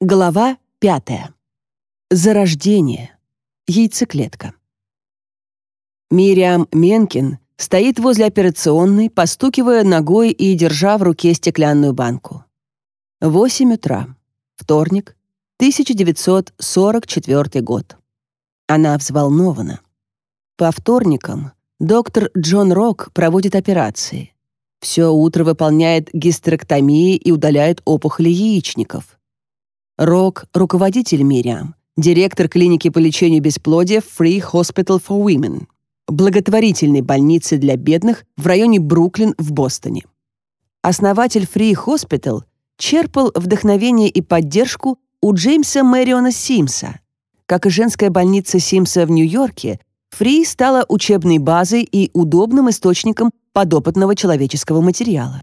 Глава 5. Зарождение. Яйцеклетка. Мириам Менкин стоит возле операционной, постукивая ногой и держа в руке стеклянную банку. 8 утра. Вторник, 1944 год. Она взволнована. По вторникам доктор Джон Рок проводит операции. Все утро выполняет гистерэктомии и удаляет опухоли яичников Рок, руководитель Мириам, директор клиники по лечению бесплодия Free Hospital for Women, благотворительной больницы для бедных в районе Бруклин в Бостоне. Основатель Free Hospital черпал вдохновение и поддержку у Джеймса Мэриона Симса. Как и женская больница Симса в Нью-Йорке, Free стала учебной базой и удобным источником подопытного человеческого материала.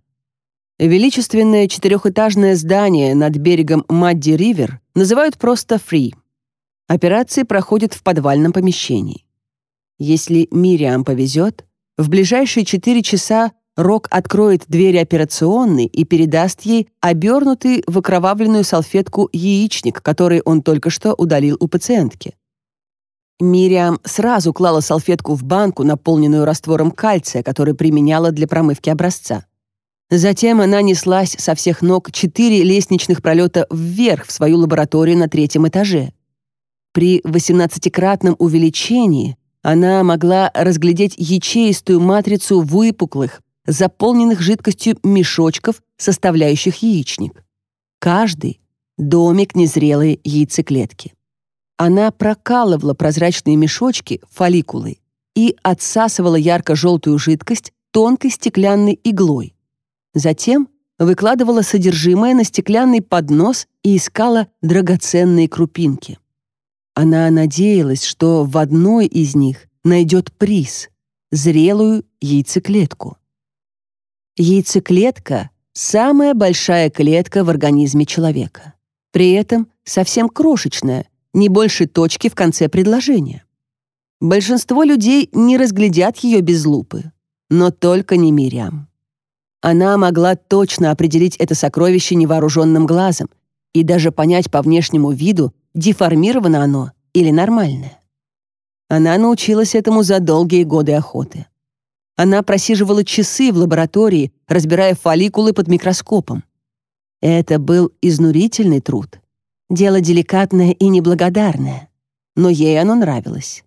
Величественное четырехэтажное здание над берегом Мадди-Ривер называют просто «фри». Операции проходят в подвальном помещении. Если Мириам повезет, в ближайшие четыре часа Рок откроет двери операционной и передаст ей обернутый в окровавленную салфетку яичник, который он только что удалил у пациентки. Мириам сразу клала салфетку в банку, наполненную раствором кальция, который применяла для промывки образца. Затем она неслась со всех ног четыре лестничных пролета вверх в свою лабораторию на третьем этаже. При 18-кратном увеличении она могла разглядеть ячеистую матрицу выпуклых, заполненных жидкостью мешочков, составляющих яичник. Каждый — домик незрелой яйцеклетки. Она прокалывала прозрачные мешочки, фолликулы, и отсасывала ярко-желтую жидкость тонкой стеклянной иглой. Затем выкладывала содержимое на стеклянный поднос и искала драгоценные крупинки. Она надеялась, что в одной из них найдет приз — зрелую яйцеклетку. Яйцеклетка — самая большая клетка в организме человека. При этом совсем крошечная, не больше точки в конце предложения. Большинство людей не разглядят ее без лупы, но только не мирям. Она могла точно определить это сокровище невооруженным глазом и даже понять по внешнему виду, деформировано оно или нормальное. Она научилась этому за долгие годы охоты. Она просиживала часы в лаборатории, разбирая фолликулы под микроскопом. Это был изнурительный труд. Дело деликатное и неблагодарное, но ей оно нравилось.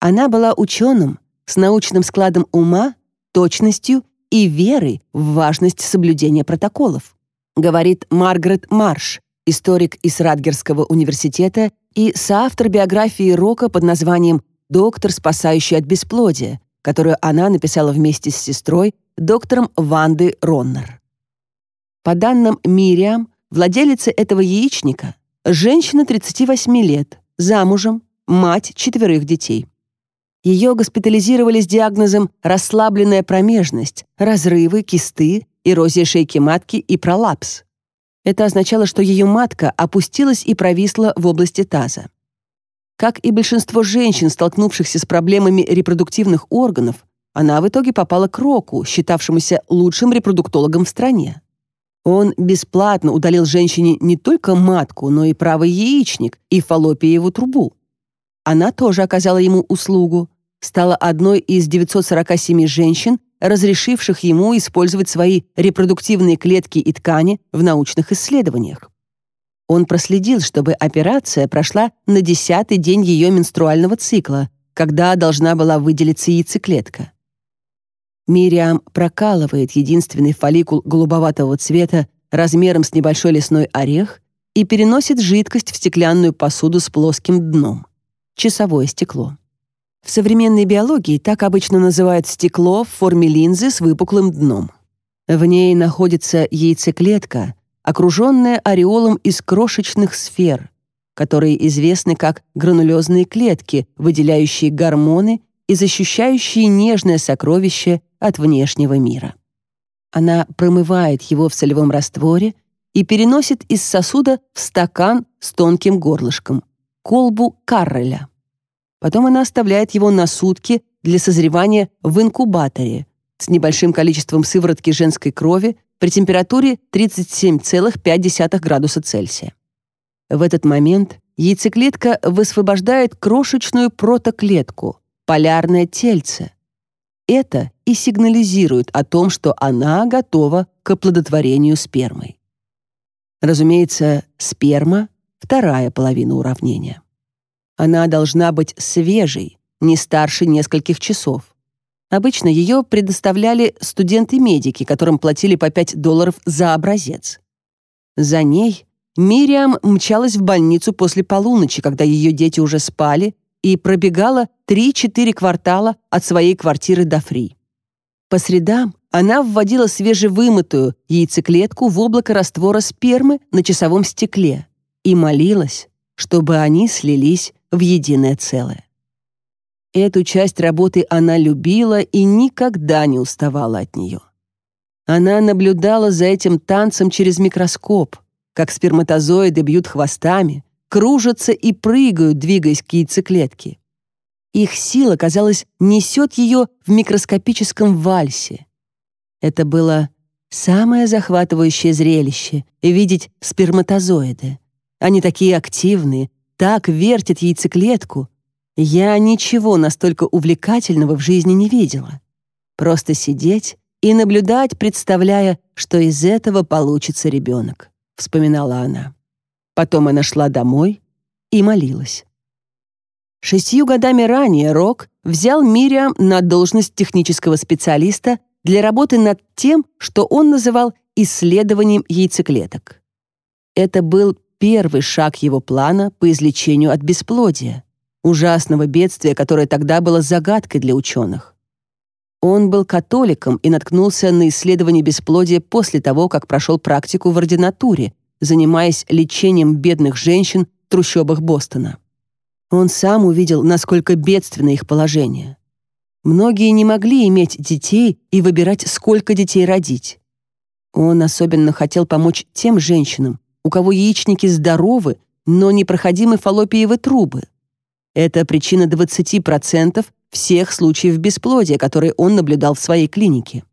Она была ученым с научным складом ума, точностью и веры в важность соблюдения протоколов, говорит Маргарет Марш, историк из Радгерского университета и соавтор биографии Рока под названием «Доктор, спасающий от бесплодия», которую она написала вместе с сестрой, доктором Ванды Роннер. По данным Мириам, владелица этого яичника – женщина 38 лет, замужем, мать четверых детей. Ее госпитализировали с диагнозом расслабленная промежность, разрывы, кисты, эрозия шейки матки и пролапс. Это означало, что ее матка опустилась и провисла в области таза. Как и большинство женщин, столкнувшихся с проблемами репродуктивных органов, она в итоге попала к Року, считавшемуся лучшим репродуктологом в стране. Он бесплатно удалил женщине не только матку, но и правый яичник и фаллопиеву трубу. Она тоже оказала ему услугу, стала одной из 947 женщин, разрешивших ему использовать свои репродуктивные клетки и ткани в научных исследованиях. Он проследил, чтобы операция прошла на десятый день ее менструального цикла, когда должна была выделиться яйцеклетка. Мириам прокалывает единственный фолликул голубоватого цвета размером с небольшой лесной орех и переносит жидкость в стеклянную посуду с плоским дном. Часовое стекло. В современной биологии так обычно называют стекло в форме линзы с выпуклым дном. В ней находится яйцеклетка, окруженная ореолом из крошечных сфер, которые известны как гранулезные клетки, выделяющие гормоны и защищающие нежное сокровище от внешнего мира. Она промывает его в солевом растворе и переносит из сосуда в стакан с тонким горлышком, колбу Карреля. Потом она оставляет его на сутки для созревания в инкубаторе с небольшим количеством сыворотки женской крови при температуре 37,5 градуса Цельсия. В этот момент яйцеклетка высвобождает крошечную протоклетку, полярное тельце. Это и сигнализирует о том, что она готова к оплодотворению спермой. Разумеется, сперма — вторая половина уравнения. Она должна быть свежей, не старше нескольких часов. Обычно ее предоставляли студенты-медики, которым платили по 5 долларов за образец. За ней Мириам мчалась в больницу после полуночи, когда ее дети уже спали, и пробегала 3-4 квартала от своей квартиры до Фри. По средам она вводила свежевымытую яйцеклетку в облако раствора спермы на часовом стекле и молилась, чтобы они слились в единое целое. Эту часть работы она любила и никогда не уставала от нее. Она наблюдала за этим танцем через микроскоп, как сперматозоиды бьют хвостами, кружатся и прыгают, двигаясь к яйцеклетке. Их сила, казалось, несет ее в микроскопическом вальсе. Это было самое захватывающее зрелище — видеть сперматозоиды. Они такие активные, так вертит яйцеклетку. Я ничего настолько увлекательного в жизни не видела. Просто сидеть и наблюдать, представляя, что из этого получится ребенок», — вспоминала она. Потом она шла домой и молилась. Шестью годами ранее Рок взял Мириам на должность технического специалиста для работы над тем, что он называл исследованием яйцеклеток. Это был первый шаг его плана по излечению от бесплодия, ужасного бедствия, которое тогда было загадкой для ученых. Он был католиком и наткнулся на исследование бесплодия после того, как прошел практику в ординатуре, занимаясь лечением бедных женщин в трущобах Бостона. Он сам увидел, насколько бедственно их положение. Многие не могли иметь детей и выбирать, сколько детей родить. Он особенно хотел помочь тем женщинам, у кого яичники здоровы, но непроходимы фаллопиевы трубы. Это причина 20% всех случаев бесплодия, которые он наблюдал в своей клинике.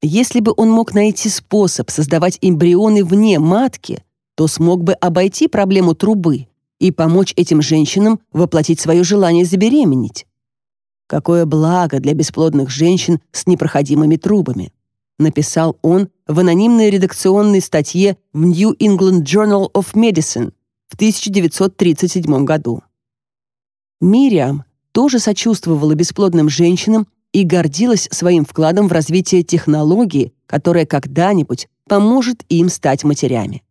Если бы он мог найти способ создавать эмбрионы вне матки, то смог бы обойти проблему трубы и помочь этим женщинам воплотить свое желание забеременеть. Какое благо для бесплодных женщин с непроходимыми трубами, написал он в анонимной редакционной статье в New England Journal of Medicine в 1937 году. Мириам тоже сочувствовала бесплодным женщинам и гордилась своим вкладом в развитие технологии, которая когда-нибудь поможет им стать матерями.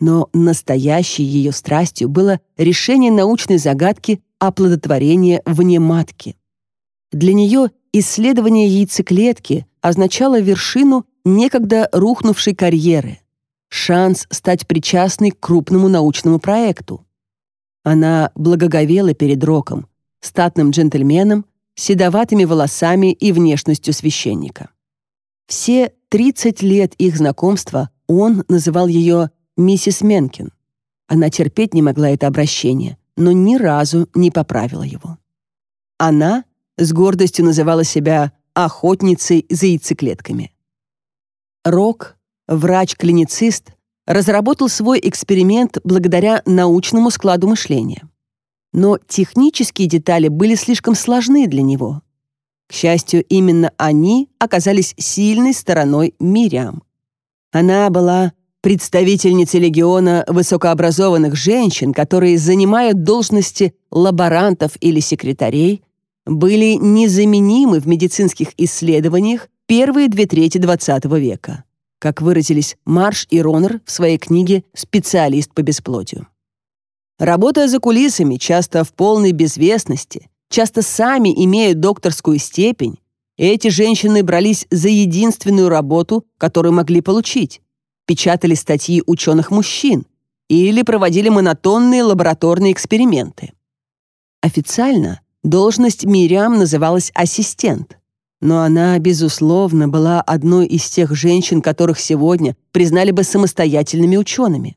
Но настоящей ее страстью было решение научной загадки оплодотворения вне матки. Для нее исследование яйцеклетки означало вершину некогда рухнувшей карьеры, шанс стать причастной к крупному научному проекту. Она благоговела перед Роком, статным джентльменом, седоватыми волосами и внешностью священника. Все 30 лет их знакомства он называл ее «миссис Менкин». Она терпеть не могла это обращение, но ни разу не поправила его. Она с гордостью называла себя «охотницей за яйцеклетками». Рок, врач-клиницист, разработал свой эксперимент благодаря научному складу мышления. Но технические детали были слишком сложны для него. К счастью, именно они оказались сильной стороной Мириам. Она была представительницей легиона высокообразованных женщин, которые занимают должности лаборантов или секретарей, были незаменимы в медицинских исследованиях первые две трети XX века, как выразились Марш и Ронер в своей книге «Специалист по бесплотию», Работая за кулисами, часто в полной безвестности, часто сами имея докторскую степень, эти женщины брались за единственную работу, которую могли получить. Печатали статьи ученых-мужчин или проводили монотонные лабораторные эксперименты. Официально должность Мириам называлась ассистент, но она, безусловно, была одной из тех женщин, которых сегодня признали бы самостоятельными учеными.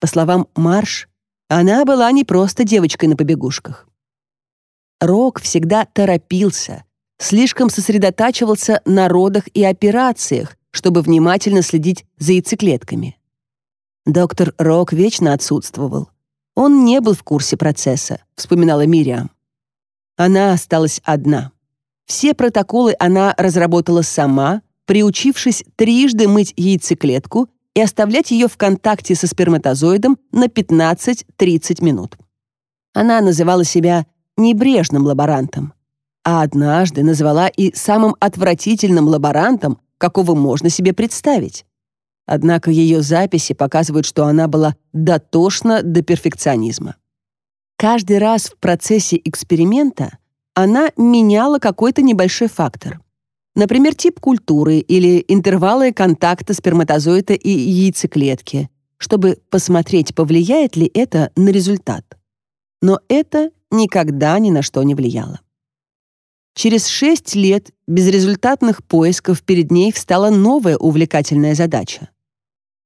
По словам Марш, она была не просто девочкой на побегушках. Рок всегда торопился, слишком сосредотачивался на родах и операциях, чтобы внимательно следить за яйцеклетками. Доктор Рок вечно отсутствовал. Он не был в курсе процесса, вспоминала Мириам. Она осталась одна. Все протоколы она разработала сама, приучившись трижды мыть яйцеклетку и оставлять ее в контакте со сперматозоидом на 15-30 минут. Она называла себя небрежным лаборантом, а однажды назвала и самым отвратительным лаборантом, какого можно себе представить. Однако ее записи показывают, что она была дотошна до перфекционизма. Каждый раз в процессе эксперимента она меняла какой-то небольшой фактор. Например, тип культуры или интервалы контакта сперматозоида и яйцеклетки, чтобы посмотреть, повлияет ли это на результат. Но это никогда ни на что не влияло. Через шесть лет безрезультатных поисков перед ней встала новая увлекательная задача.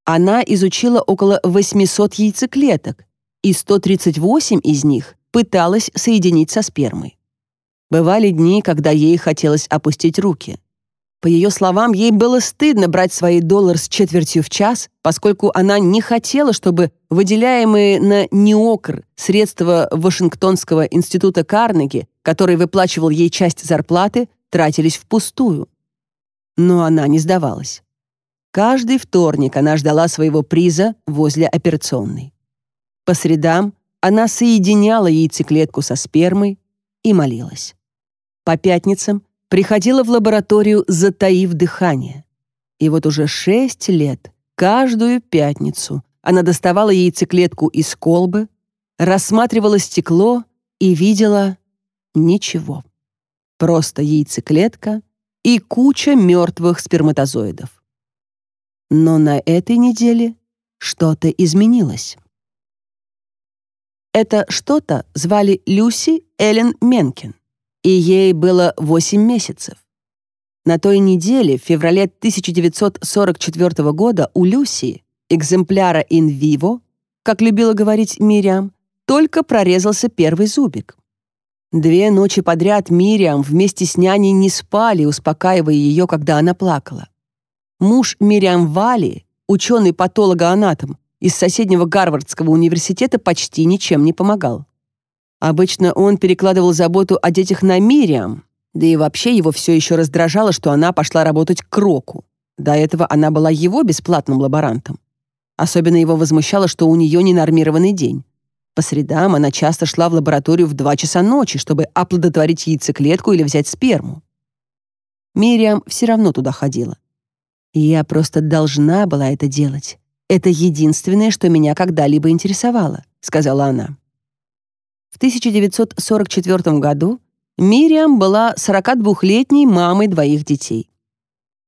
Она изучила около 800 яйцеклеток, и 138 из них пыталась соединить со спермой. Бывали дни, когда ей хотелось опустить руки. По ее словам, ей было стыдно брать свои доллары с четвертью в час, поскольку она не хотела, чтобы выделяемые на неокр средства Вашингтонского института Карнеги, который выплачивал ей часть зарплаты, тратились впустую. Но она не сдавалась. Каждый вторник она ждала своего приза возле операционной. По средам она соединяла яйцеклетку со спермой и молилась. По пятницам приходила в лабораторию, затаив дыхание. И вот уже шесть лет, каждую пятницу, она доставала яйцеклетку из колбы, рассматривала стекло и видела ничего. Просто яйцеклетка и куча мертвых сперматозоидов. Но на этой неделе что-то изменилось. Это что-то звали Люси Эллен Менкин и ей было 8 месяцев. На той неделе, в феврале 1944 года, у Люси, экземпляра in vivo, как любила говорить Мириам, только прорезался первый зубик. Две ночи подряд Мириам вместе с няней не спали, успокаивая ее, когда она плакала. Муж Мириам Вали, ученый-патологоанатом из соседнего Гарвардского университета, почти ничем не помогал. Обычно он перекладывал заботу о детях на Мириам, да и вообще его все еще раздражало, что она пошла работать к Року. До этого она была его бесплатным лаборантом. Особенно его возмущало, что у нее ненормированный день. По средам она часто шла в лабораторию в 2 часа ночи, чтобы оплодотворить яйцеклетку или взять сперму. Мириам все равно туда ходила. Я просто должна была это делать. Это единственное, что меня когда-либо интересовало, сказала она. В 1944 году Мириам была 42-летней мамой двоих детей.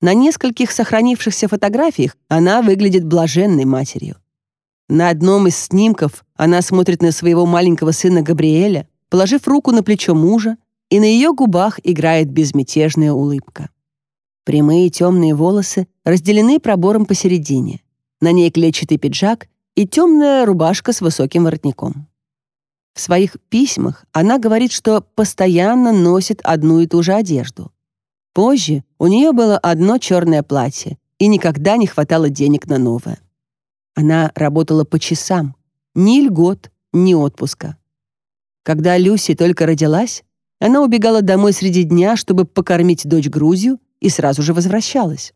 На нескольких сохранившихся фотографиях она выглядит блаженной матерью. На одном из снимков она смотрит на своего маленького сына Габриэля, положив руку на плечо мужа, и на ее губах играет безмятежная улыбка. Прямые темные волосы разделены пробором посередине. На ней клетчатый пиджак и темная рубашка с высоким воротником. В своих письмах она говорит, что постоянно носит одну и ту же одежду. Позже у нее было одно черное платье, и никогда не хватало денег на новое. Она работала по часам, ни льгот, ни отпуска. Когда Люси только родилась, она убегала домой среди дня, чтобы покормить дочь грузью, и сразу же возвращалась.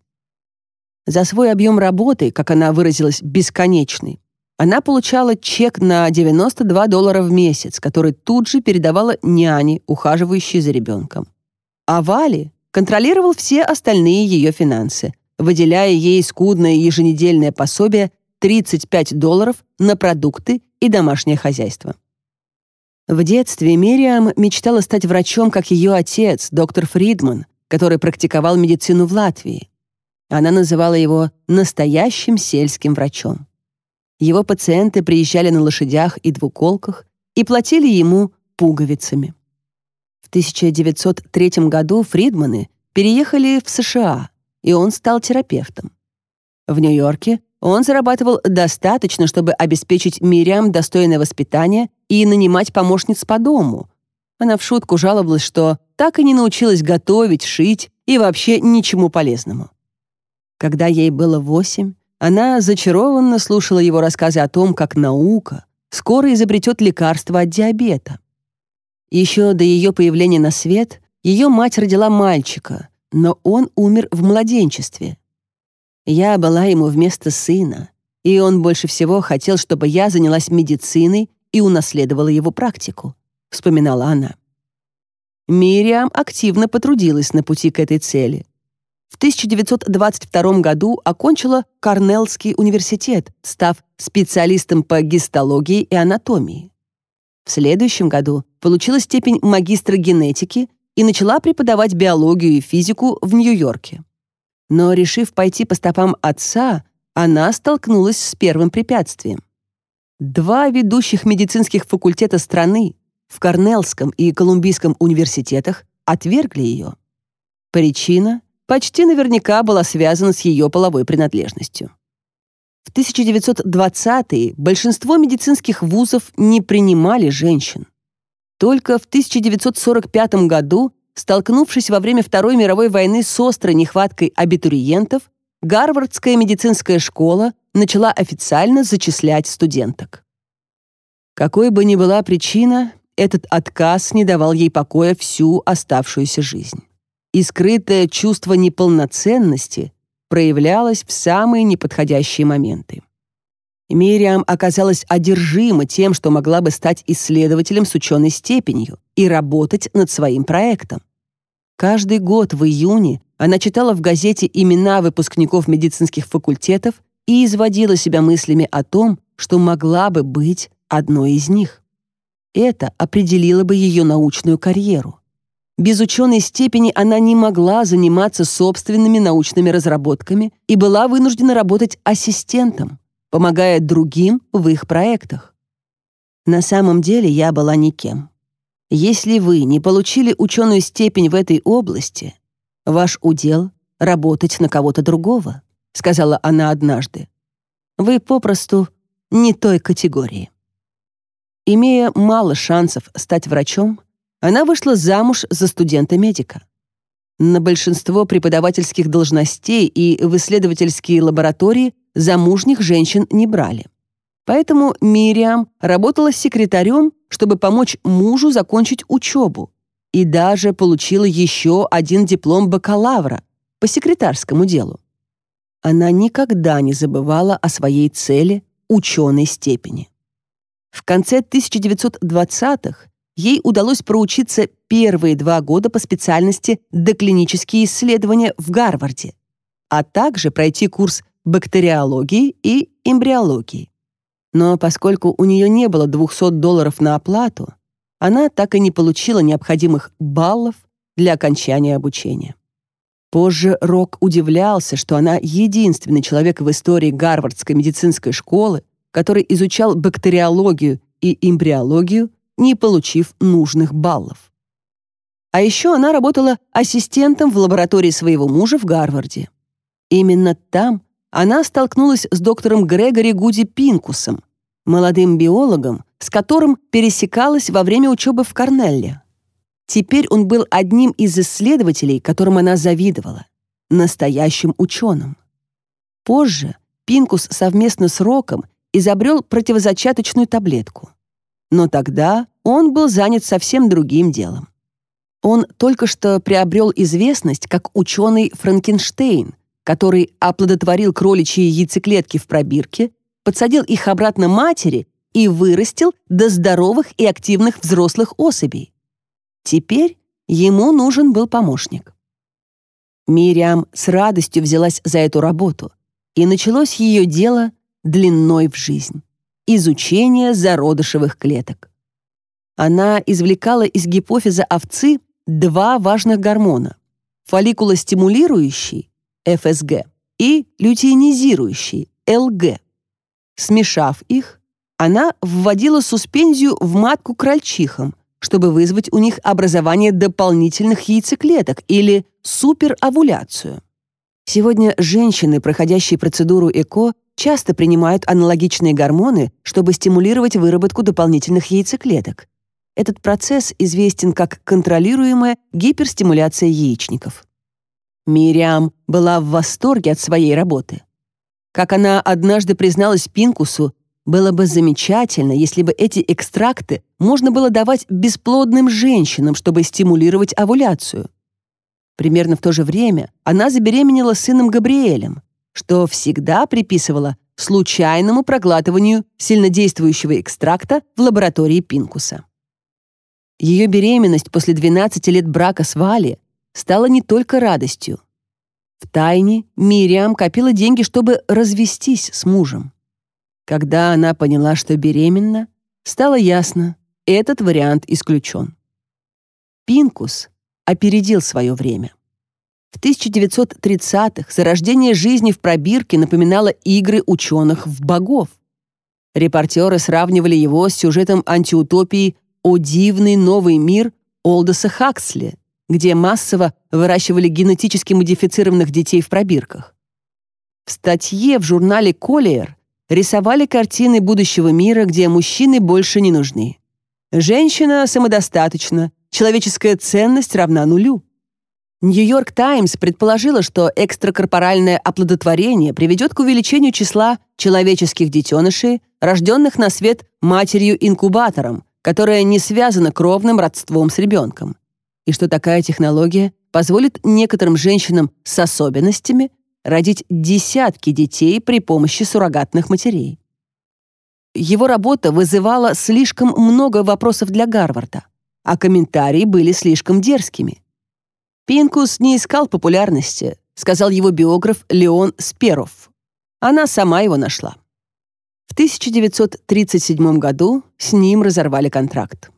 За свой объем работы, как она выразилась, бесконечный, она получала чек на 92 доллара в месяц, который тут же передавала няне, ухаживающей за ребенком. А Вали контролировал все остальные ее финансы, выделяя ей скудное еженедельное пособие 35 долларов на продукты и домашнее хозяйство. В детстве Мириам мечтала стать врачом, как ее отец, доктор Фридман, который практиковал медицину в Латвии. Она называла его «настоящим сельским врачом». Его пациенты приезжали на лошадях и двуколках и платили ему пуговицами. В 1903 году Фридманы переехали в США, и он стал терапевтом. В Нью-Йорке он зарабатывал достаточно, чтобы обеспечить Мириам достойное воспитание и нанимать помощниц по дому. Она в шутку жаловалась, что так и не научилась готовить, шить и вообще ничему полезному. Когда ей было восемь, она зачарованно слушала его рассказы о том, как наука скоро изобретет лекарство от диабета. Еще до ее появления на свет ее мать родила мальчика, но он умер в младенчестве. Я была ему вместо сына, и он больше всего хотел, чтобы я занялась медициной и унаследовала его практику», — вспоминала она. Мириам активно потрудилась на пути к этой цели — в 1922 году окончила Корнеллский университет, став специалистом по гистологии и анатомии. В следующем году получила степень магистра генетики и начала преподавать биологию и физику в Нью-Йорке. Но, решив пойти по стопам отца, она столкнулась с первым препятствием. Два ведущих медицинских факультета страны в Корнеллском и Колумбийском университетах отвергли ее. Причина — почти наверняка была связана с ее половой принадлежностью. В 1920-е большинство медицинских вузов не принимали женщин. Только в 1945 году, столкнувшись во время Второй мировой войны с острой нехваткой абитуриентов, Гарвардская медицинская школа начала официально зачислять студенток. Какой бы ни была причина, этот отказ не давал ей покоя всю оставшуюся жизнь и скрытое чувство неполноценности проявлялось в самые неподходящие моменты. Мириам оказалась одержима тем, что могла бы стать исследователем с ученой степенью и работать над своим проектом. Каждый год в июне она читала в газете имена выпускников медицинских факультетов и изводила себя мыслями о том, что могла бы быть одной из них. Это определило бы ее научную карьеру. Без ученой степени она не могла заниматься собственными научными разработками и была вынуждена работать ассистентом, помогая другим в их проектах. На самом деле я была никем. Если вы не получили ученую степень в этой области, ваш удел — работать на кого-то другого, сказала она однажды. Вы попросту не той категории. Имея мало шансов стать врачом, она вышла замуж за студента-медика. На большинство преподавательских должностей и в исследовательские лаборатории замужних женщин не брали. Поэтому Мириам работала секретарем, чтобы помочь мужу закончить учебу и даже получила еще один диплом бакалавра по секретарскому делу. Она никогда не забывала о своей цели ученой степени. В конце 1920-х Ей удалось проучиться первые два года по специальности «Доклинические исследования» в Гарварде, а также пройти курс бактериологии и эмбриологии. Но поскольку у нее не было 200 долларов на оплату, она так и не получила необходимых баллов для окончания обучения. Позже Рок удивлялся, что она единственный человек в истории Гарвардской медицинской школы, который изучал бактериологию и эмбриологию не получив нужных баллов. А еще она работала ассистентом в лаборатории своего мужа в Гарварде. Именно там она столкнулась с доктором Грегори Гуди Пинкусом, молодым биологом, с которым пересекалась во время учебы в Корнелле. Теперь он был одним из исследователей, которым она завидовала, настоящим ученым. Позже Пинкус совместно с Роком изобрел противозачаточную таблетку но тогда он был занят совсем другим делом. Он только что приобрел известность как ученый Франкенштейн, который оплодотворил кроличьи яйцеклетки в пробирке, подсадил их обратно матери и вырастил до здоровых и активных взрослых особей. Теперь ему нужен был помощник. Мириам с радостью взялась за эту работу, и началось ее дело длиной в жизнь изучение зародышевых клеток. Она извлекала из гипофиза овцы два важных гормона – фолликулостимулирующий, ФСГ, и лютеинизирующий, ЛГ. Смешав их, она вводила суспензию в матку крольчихам, чтобы вызвать у них образование дополнительных яйцеклеток или суперовуляцию. Сегодня женщины, проходящие процедуру ЭКО, часто принимают аналогичные гормоны, чтобы стимулировать выработку дополнительных яйцеклеток. Этот процесс известен как контролируемая гиперстимуляция яичников. Мириам была в восторге от своей работы. Как она однажды призналась Пинкусу, было бы замечательно, если бы эти экстракты можно было давать бесплодным женщинам, чтобы стимулировать овуляцию. Примерно в то же время она забеременела сыном Габриэлем что всегда приписывала случайному проглатыванию сильнодействующего экстракта в лаборатории Пинкуса. Ее беременность после 12 лет брака с Вали стала не только радостью. В тайне Мириам копила деньги, чтобы развестись с мужем. Когда она поняла, что беременна, стало ясно, этот вариант исключен. Пинкус опередил свое время. В 1930-х зарождение жизни в пробирке напоминало игры ученых в богов. Репортеры сравнивали его с сюжетом антиутопии «О дивный новый мир» Олдоса Хаксли, где массово выращивали генетически модифицированных детей в пробирках. В статье в журнале «Коллиер» рисовали картины будущего мира, где мужчины больше не нужны. Женщина самодостаточна, человеческая ценность равна нулю. Нью-Йорк Таймс предположила, что экстракорпоральное оплодотворение приведет к увеличению числа человеческих детенышей, рожденных на свет матерью-инкубатором, которая не связана кровным родством с ребенком, и что такая технология позволит некоторым женщинам с особенностями родить десятки детей при помощи суррогатных матерей. Его работа вызывала слишком много вопросов для Гарварда, а комментарии были слишком дерзкими – Пинкус не искал популярности, сказал его биограф Леон Сперов. Она сама его нашла. В 1937 году с ним разорвали контракт.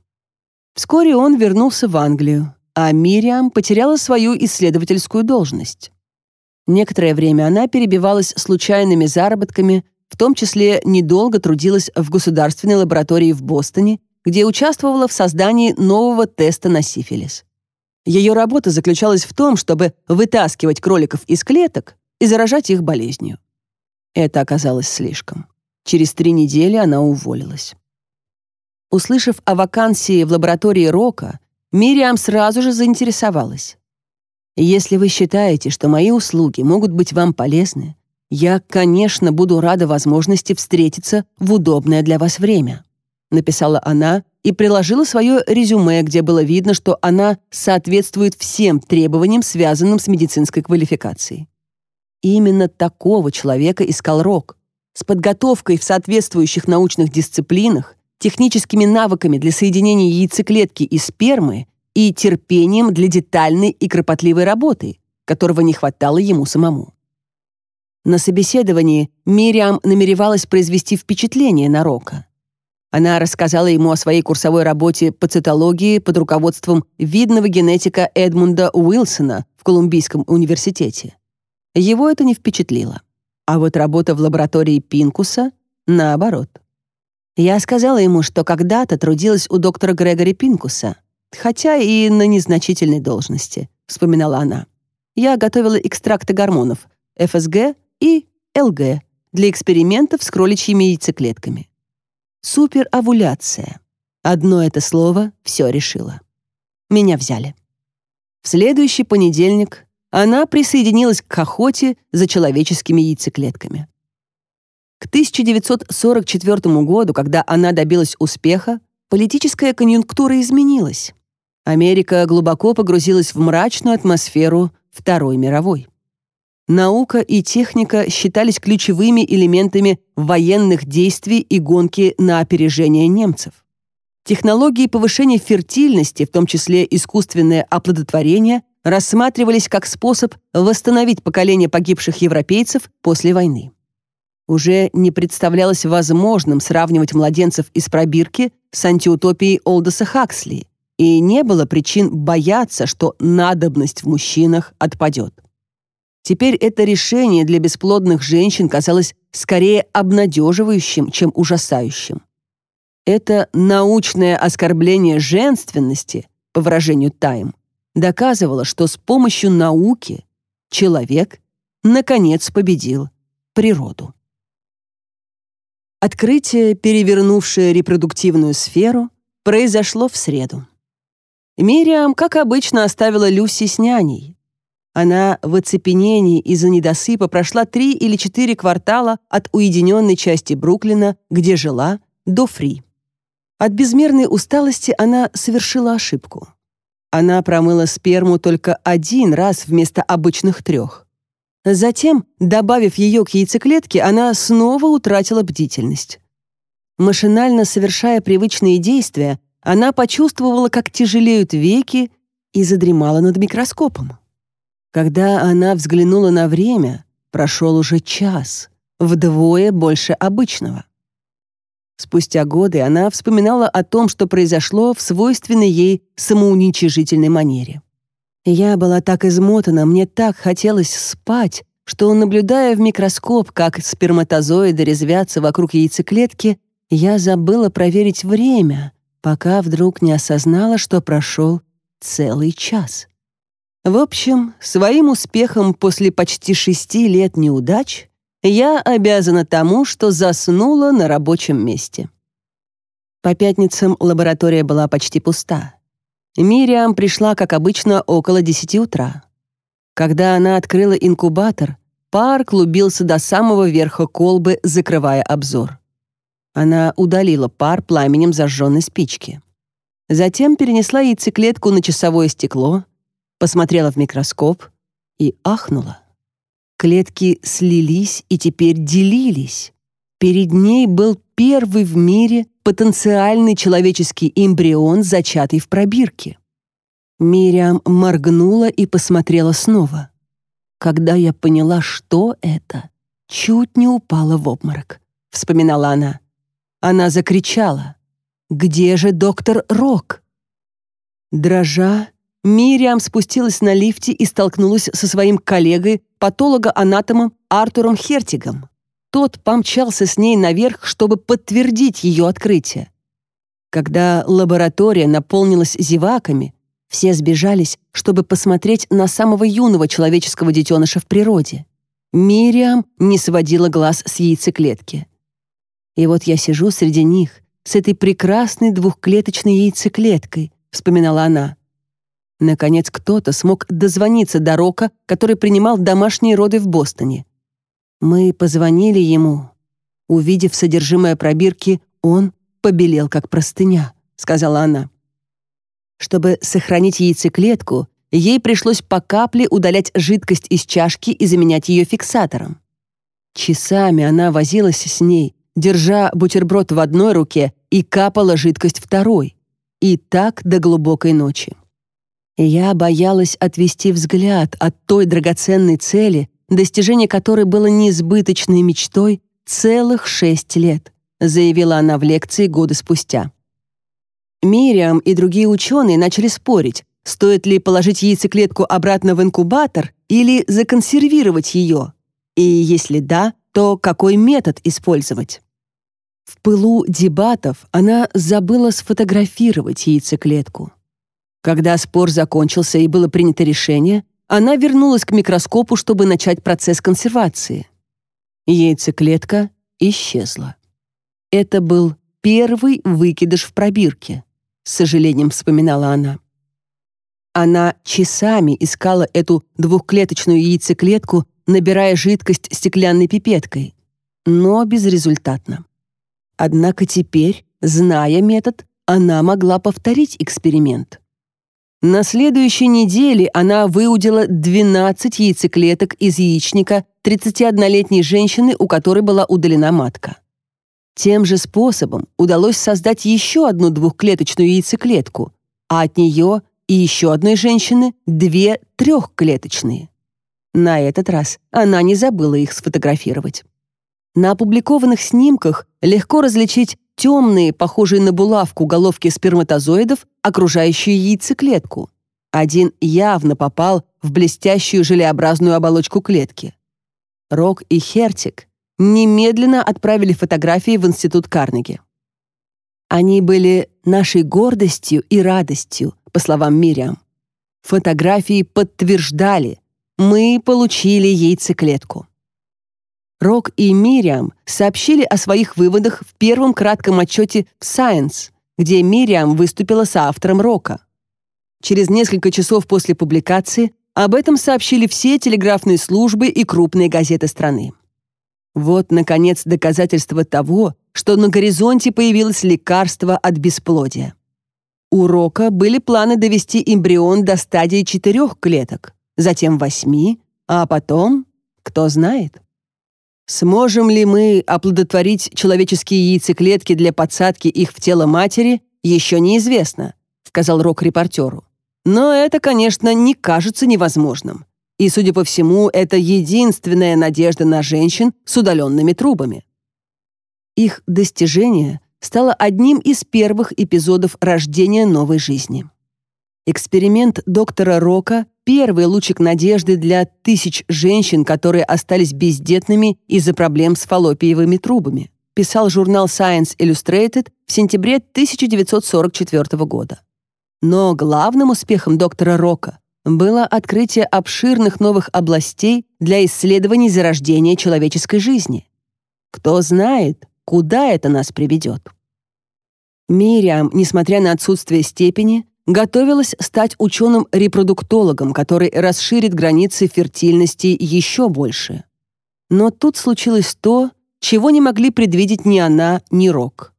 Вскоре он вернулся в Англию, а Мириам потеряла свою исследовательскую должность. Некоторое время она перебивалась случайными заработками, в том числе недолго трудилась в государственной лаборатории в Бостоне, где участвовала в создании нового теста на сифилис. Ее работа заключалась в том, чтобы вытаскивать кроликов из клеток и заражать их болезнью. Это оказалось слишком. Через три недели она уволилась. Услышав о вакансии в лаборатории Рока, Мириам сразу же заинтересовалась. «Если вы считаете, что мои услуги могут быть вам полезны, я, конечно, буду рада возможности встретиться в удобное для вас время» написала она и приложила свое резюме, где было видно, что она соответствует всем требованиям, связанным с медицинской квалификацией. Именно такого человека искал Рок. С подготовкой в соответствующих научных дисциплинах, техническими навыками для соединения яйцеклетки и спермы и терпением для детальной и кропотливой работы, которого не хватало ему самому. На собеседовании Мириам намеревалась произвести впечатление на Рока. Она рассказала ему о своей курсовой работе по цитологии под руководством видного генетика Эдмунда Уилсона в Колумбийском университете. Его это не впечатлило. А вот работа в лаборатории Пинкуса — наоборот. Я сказала ему, что когда-то трудилась у доктора Грегори Пинкуса, хотя и на незначительной должности, вспоминала она. Я готовила экстракты гормонов ФСГ и ЛГ для экспериментов с кроличьими яйцеклетками. Суперовуляция. Одно это слово все решило. Меня взяли. В следующий понедельник она присоединилась к охоте за человеческими яйцеклетками. К 1944 году, когда она добилась успеха, политическая конъюнктура изменилась. Америка глубоко погрузилась в мрачную атмосферу Второй мировой наука и техника считались ключевыми элементами военных действий и гонки на опережение немцев. Технологии повышения фертильности, в том числе искусственное оплодотворение, рассматривались как способ восстановить поколение погибших европейцев после войны. Уже не представлялось возможным сравнивать младенцев из пробирки с антиутопией Олдоса Хаксли, и не было причин бояться, что надобность в мужчинах отпадет. Теперь это решение для бесплодных женщин казалось скорее обнадеживающим, чем ужасающим. Это научное оскорбление женственности, по выражению Тайм, доказывало, что с помощью науки человек, наконец, победил природу. Открытие, перевернувшее репродуктивную сферу, произошло в среду. Мириам, как обычно, оставила Люси с няней, она в оцепенении из-за недосыпа прошла три или четыре квартала от уединенной части Бруклина, где жила, до Фри. От безмерной усталости она совершила ошибку. Она промыла сперму только один раз вместо обычных трех. Затем, добавив ее к яйцеклетке, она снова утратила бдительность. Машинально совершая привычные действия, она почувствовала, как тяжелеют веки и задремала над микроскопом. Когда она взглянула на время, прошел уже час, вдвое больше обычного. Спустя годы она вспоминала о том, что произошло в свойственной ей самоуничижительной манере. «Я была так измотана, мне так хотелось спать, что, наблюдая в микроскоп, как сперматозоиды резвятся вокруг яйцеклетки, я забыла проверить время, пока вдруг не осознала, что прошел целый час». В общем, своим успехом после почти шести лет неудач я обязана тому, что заснула на рабочем месте. По пятницам лаборатория была почти пуста. Мириам пришла, как обычно, около 10 утра. Когда она открыла инкубатор, пар клубился до самого верха колбы, закрывая обзор. Она удалила пар пламенем зажженной спички. Затем перенесла яйцеклетку на часовое стекло, посмотрела в микроскоп и ахнула. Клетки слились и теперь делились. Перед ней был первый в мире потенциальный человеческий эмбрион, зачатый в пробирке. Мириам моргнула и посмотрела снова. «Когда я поняла, что это, чуть не упала в обморок», — вспоминала она. Она закричала. «Где же доктор Рок?» Дрожа, Мириам спустилась на лифте и столкнулась со своим коллегой, патологоанатомом Артуром Хертигом. Тот помчался с ней наверх, чтобы подтвердить ее открытие. Когда лаборатория наполнилась зеваками, все сбежались, чтобы посмотреть на самого юного человеческого детеныша в природе. Мириам не сводила глаз с яйцеклетки. И вот я сижу среди них, с этой прекрасной двухклеточной яйцеклеткой, вспоминала она. Наконец кто-то смог дозвониться до Рока, который принимал домашние роды в Бостоне. Мы позвонили ему. Увидев содержимое пробирки, он побелел, как простыня, сказала она. Чтобы сохранить яйцеклетку, ей пришлось по капле удалять жидкость из чашки и заменять ее фиксатором. Часами она возилась с ней, держа бутерброд в одной руке и капала жидкость второй. И так до глубокой ночи я боялась отвести взгляд от той драгоценной цели, достижение которой было неизбыточной мечтой целых шесть лет, заявила она в лекции годы спустя. Мириам и другие ученые начали спорить, стоит ли положить яйцеклетку обратно в инкубатор или законсервировать ее, и если да, то какой метод использовать. В пылу дебатов она забыла сфотографировать яйцеклетку. Когда спор закончился и было принято решение, она вернулась к микроскопу, чтобы начать процесс консервации. Яйцеклетка исчезла. Это был первый выкидыш в пробирке, с сожалением вспоминала она. Она часами искала эту двухклеточную яйцеклетку, набирая жидкость стеклянной пипеткой, но безрезультатно. Однако теперь, зная метод, она могла повторить эксперимент. На следующей неделе она выудила 12 яйцеклеток из яичника 31-летней женщины, у которой была удалена матка. Тем же способом удалось создать еще одну двухклеточную яйцеклетку, а от нее и еще одной женщины две трехклеточные. На этот раз она не забыла их сфотографировать. На опубликованных снимках легко различить темные, похожие на булавку, головки сперматозоидов окружающую яйцеклетку. Один явно попал в блестящую желеобразную оболочку клетки. Рок и Хертик немедленно отправили фотографии в Институт Карнеги. Они были нашей гордостью и радостью, по словам Мириам. Фотографии подтверждали, мы получили яйцеклетку. Рок и Мириам сообщили о своих выводах в первом кратком отчете в Science где Мириам выступила соавтором рока. Через несколько часов после публикации об этом сообщили все телеграфные службы и крупные газеты страны. Вот, наконец, доказательство того, что на горизонте появилось лекарство от бесплодия. У Рока были планы довести эмбрион до стадии четырех клеток, затем восьми, а потом, кто знает. Сможем ли мы оплодотворить человеческие яйцеклетки для подсадки их в тело матери, еще неизвестно, сказал Рок репортеру. Но это, конечно, не кажется невозможным. И, судя по всему, это единственная надежда на женщин с удаленными трубами. Их достижение стало одним из первых эпизодов рождения новой жизни. Эксперимент доктора Рока – первый лучик надежды для тысяч женщин, которые остались бездетными из-за проблем с фаллопиевыми трубами, писал журнал Science Illustrated в сентябре 1944 года. Но главным успехом доктора Рока было открытие обширных новых областей для исследований зарождения человеческой жизни. Кто знает, куда это нас приведет. Мириам, несмотря на отсутствие степени, готовилась стать ученым-репродуктологом, который расширит границы фертильности еще больше. Но тут случилось то, чего не могли предвидеть ни она, ни Рок.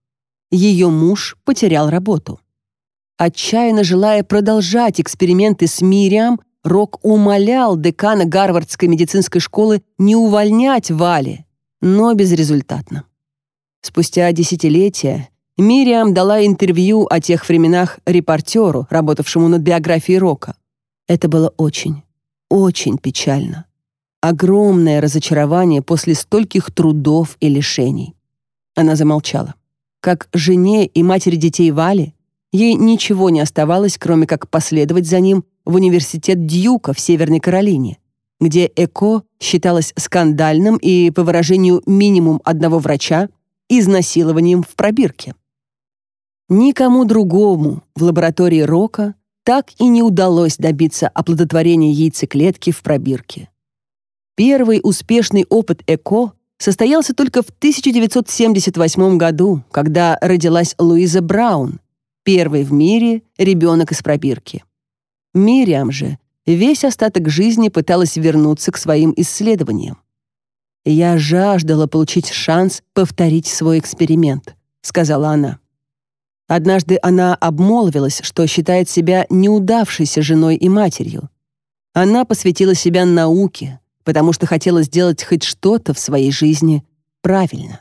Ее муж потерял работу. Отчаянно желая продолжать эксперименты с Мириам, Рок умолял декана Гарвардской медицинской школы не увольнять Вали, но безрезультатно. Спустя десятилетия Мириам дала интервью о тех временах репортеру, работавшему над биографией Рока. Это было очень, очень печально. Огромное разочарование после стольких трудов и лишений. Она замолчала. Как жене и матери детей Вали, ей ничего не оставалось, кроме как последовать за ним в университет Дьюка в Северной Каролине, где ЭКО считалось скандальным и, по выражению минимум одного врача, изнасилованием в пробирке. Никому другому в лаборатории Рока так и не удалось добиться оплодотворения яйцеклетки в пробирке. Первый успешный опыт ЭКО состоялся только в 1978 году, когда родилась Луиза Браун, первый в мире ребенок из пробирки. Мириам же весь остаток жизни пыталась вернуться к своим исследованиям. «Я жаждала получить шанс повторить свой эксперимент», — сказала она. Однажды она обмолвилась, что считает себя неудавшейся женой и матерью. Она посвятила себя науке, потому что хотела сделать хоть что-то в своей жизни правильно.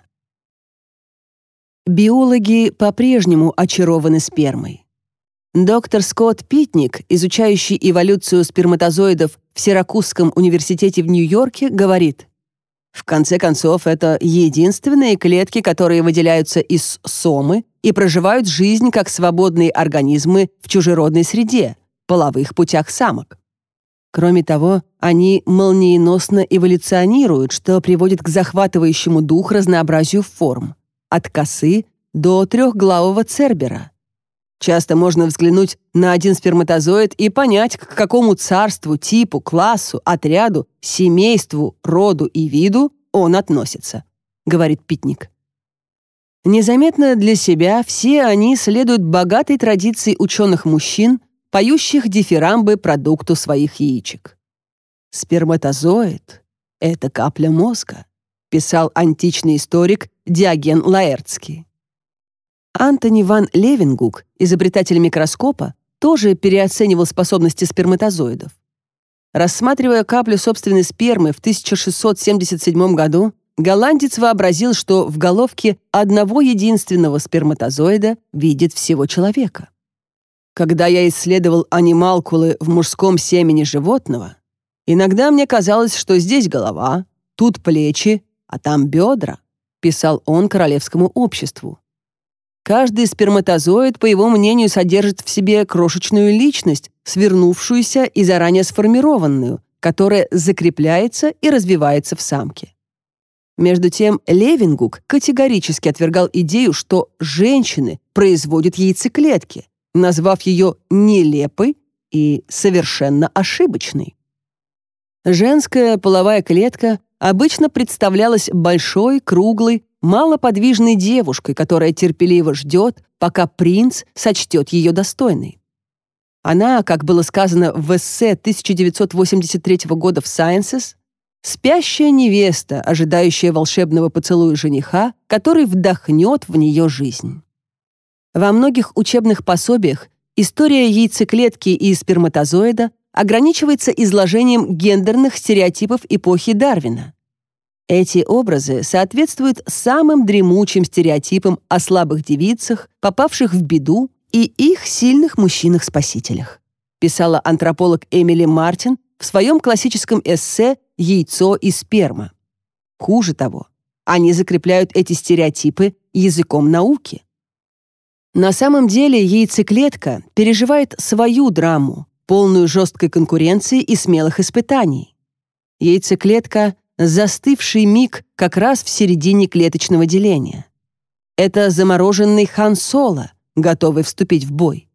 Биологи по-прежнему очарованы спермой. Доктор Скотт Питник, изучающий эволюцию сперматозоидов в Сиракузском университете в Нью-Йорке, говорит, в конце концов, это единственные клетки, которые выделяются из сомы и проживают жизнь как свободные организмы в чужеродной среде, половых путях самок. Кроме того, они молниеносно эволюционируют, что приводит к захватывающему дух разнообразию форм, от косы до трехглавого цербера. Часто можно взглянуть на один сперматозоид и понять, к какому царству, типу, классу, отряду, семейству, роду и виду он относится, говорит Питник. Незаметно для себя все они следуют богатой традиции ученых-мужчин, поющих дифирамбы продукту своих яичек. «Сперматозоид — это капля мозга», писал античный историк Диоген Лаэртский. Антони ван Левингук, изобретатель микроскопа, тоже переоценивал способности сперматозоидов. Рассматривая каплю собственной спермы в 1677 году, голландец вообразил, что в головке одного единственного сперматозоида видит всего человека. Когда я исследовал анималкулы в мужском семени животного, иногда мне казалось, что здесь голова, тут плечи, а там бедра, писал он королевскому обществу. Каждый сперматозоид, по его мнению, содержит в себе крошечную личность, свернувшуюся и заранее сформированную, которая закрепляется и развивается в самке. Между тем, Левингук категорически отвергал идею, что женщины производят яйцеклетки, назвав ее нелепой и совершенно ошибочной. Женская половая клетка обычно представлялась большой, круглой, малоподвижной девушкой, которая терпеливо ждет, пока принц сочтет ее достойной. Она, как было сказано в эссе 1983 года в Sciences, спящая невеста, ожидающая волшебного поцелуя жениха, который вдохнет в нее жизнь. Во многих учебных пособиях история яйцеклетки и сперматозоида ограничивается изложением гендерных стереотипов эпохи Дарвина. Эти образы соответствуют самым дремучим стереотипам о слабых девицах, попавших в беду, и их сильных мужчинах-спасителях, писала антрополог Эмили Мартин в своем классическом эссе «Яйцо и сперма». Хуже того, они закрепляют эти стереотипы языком науки. На самом деле яйцеклетка переживает свою драму, полную жесткой конкуренции и смелых испытаний. Яйцеклетка застывший миг как раз в середине клеточного деления. Это замороженный Хан Соло, готовый вступить в бой.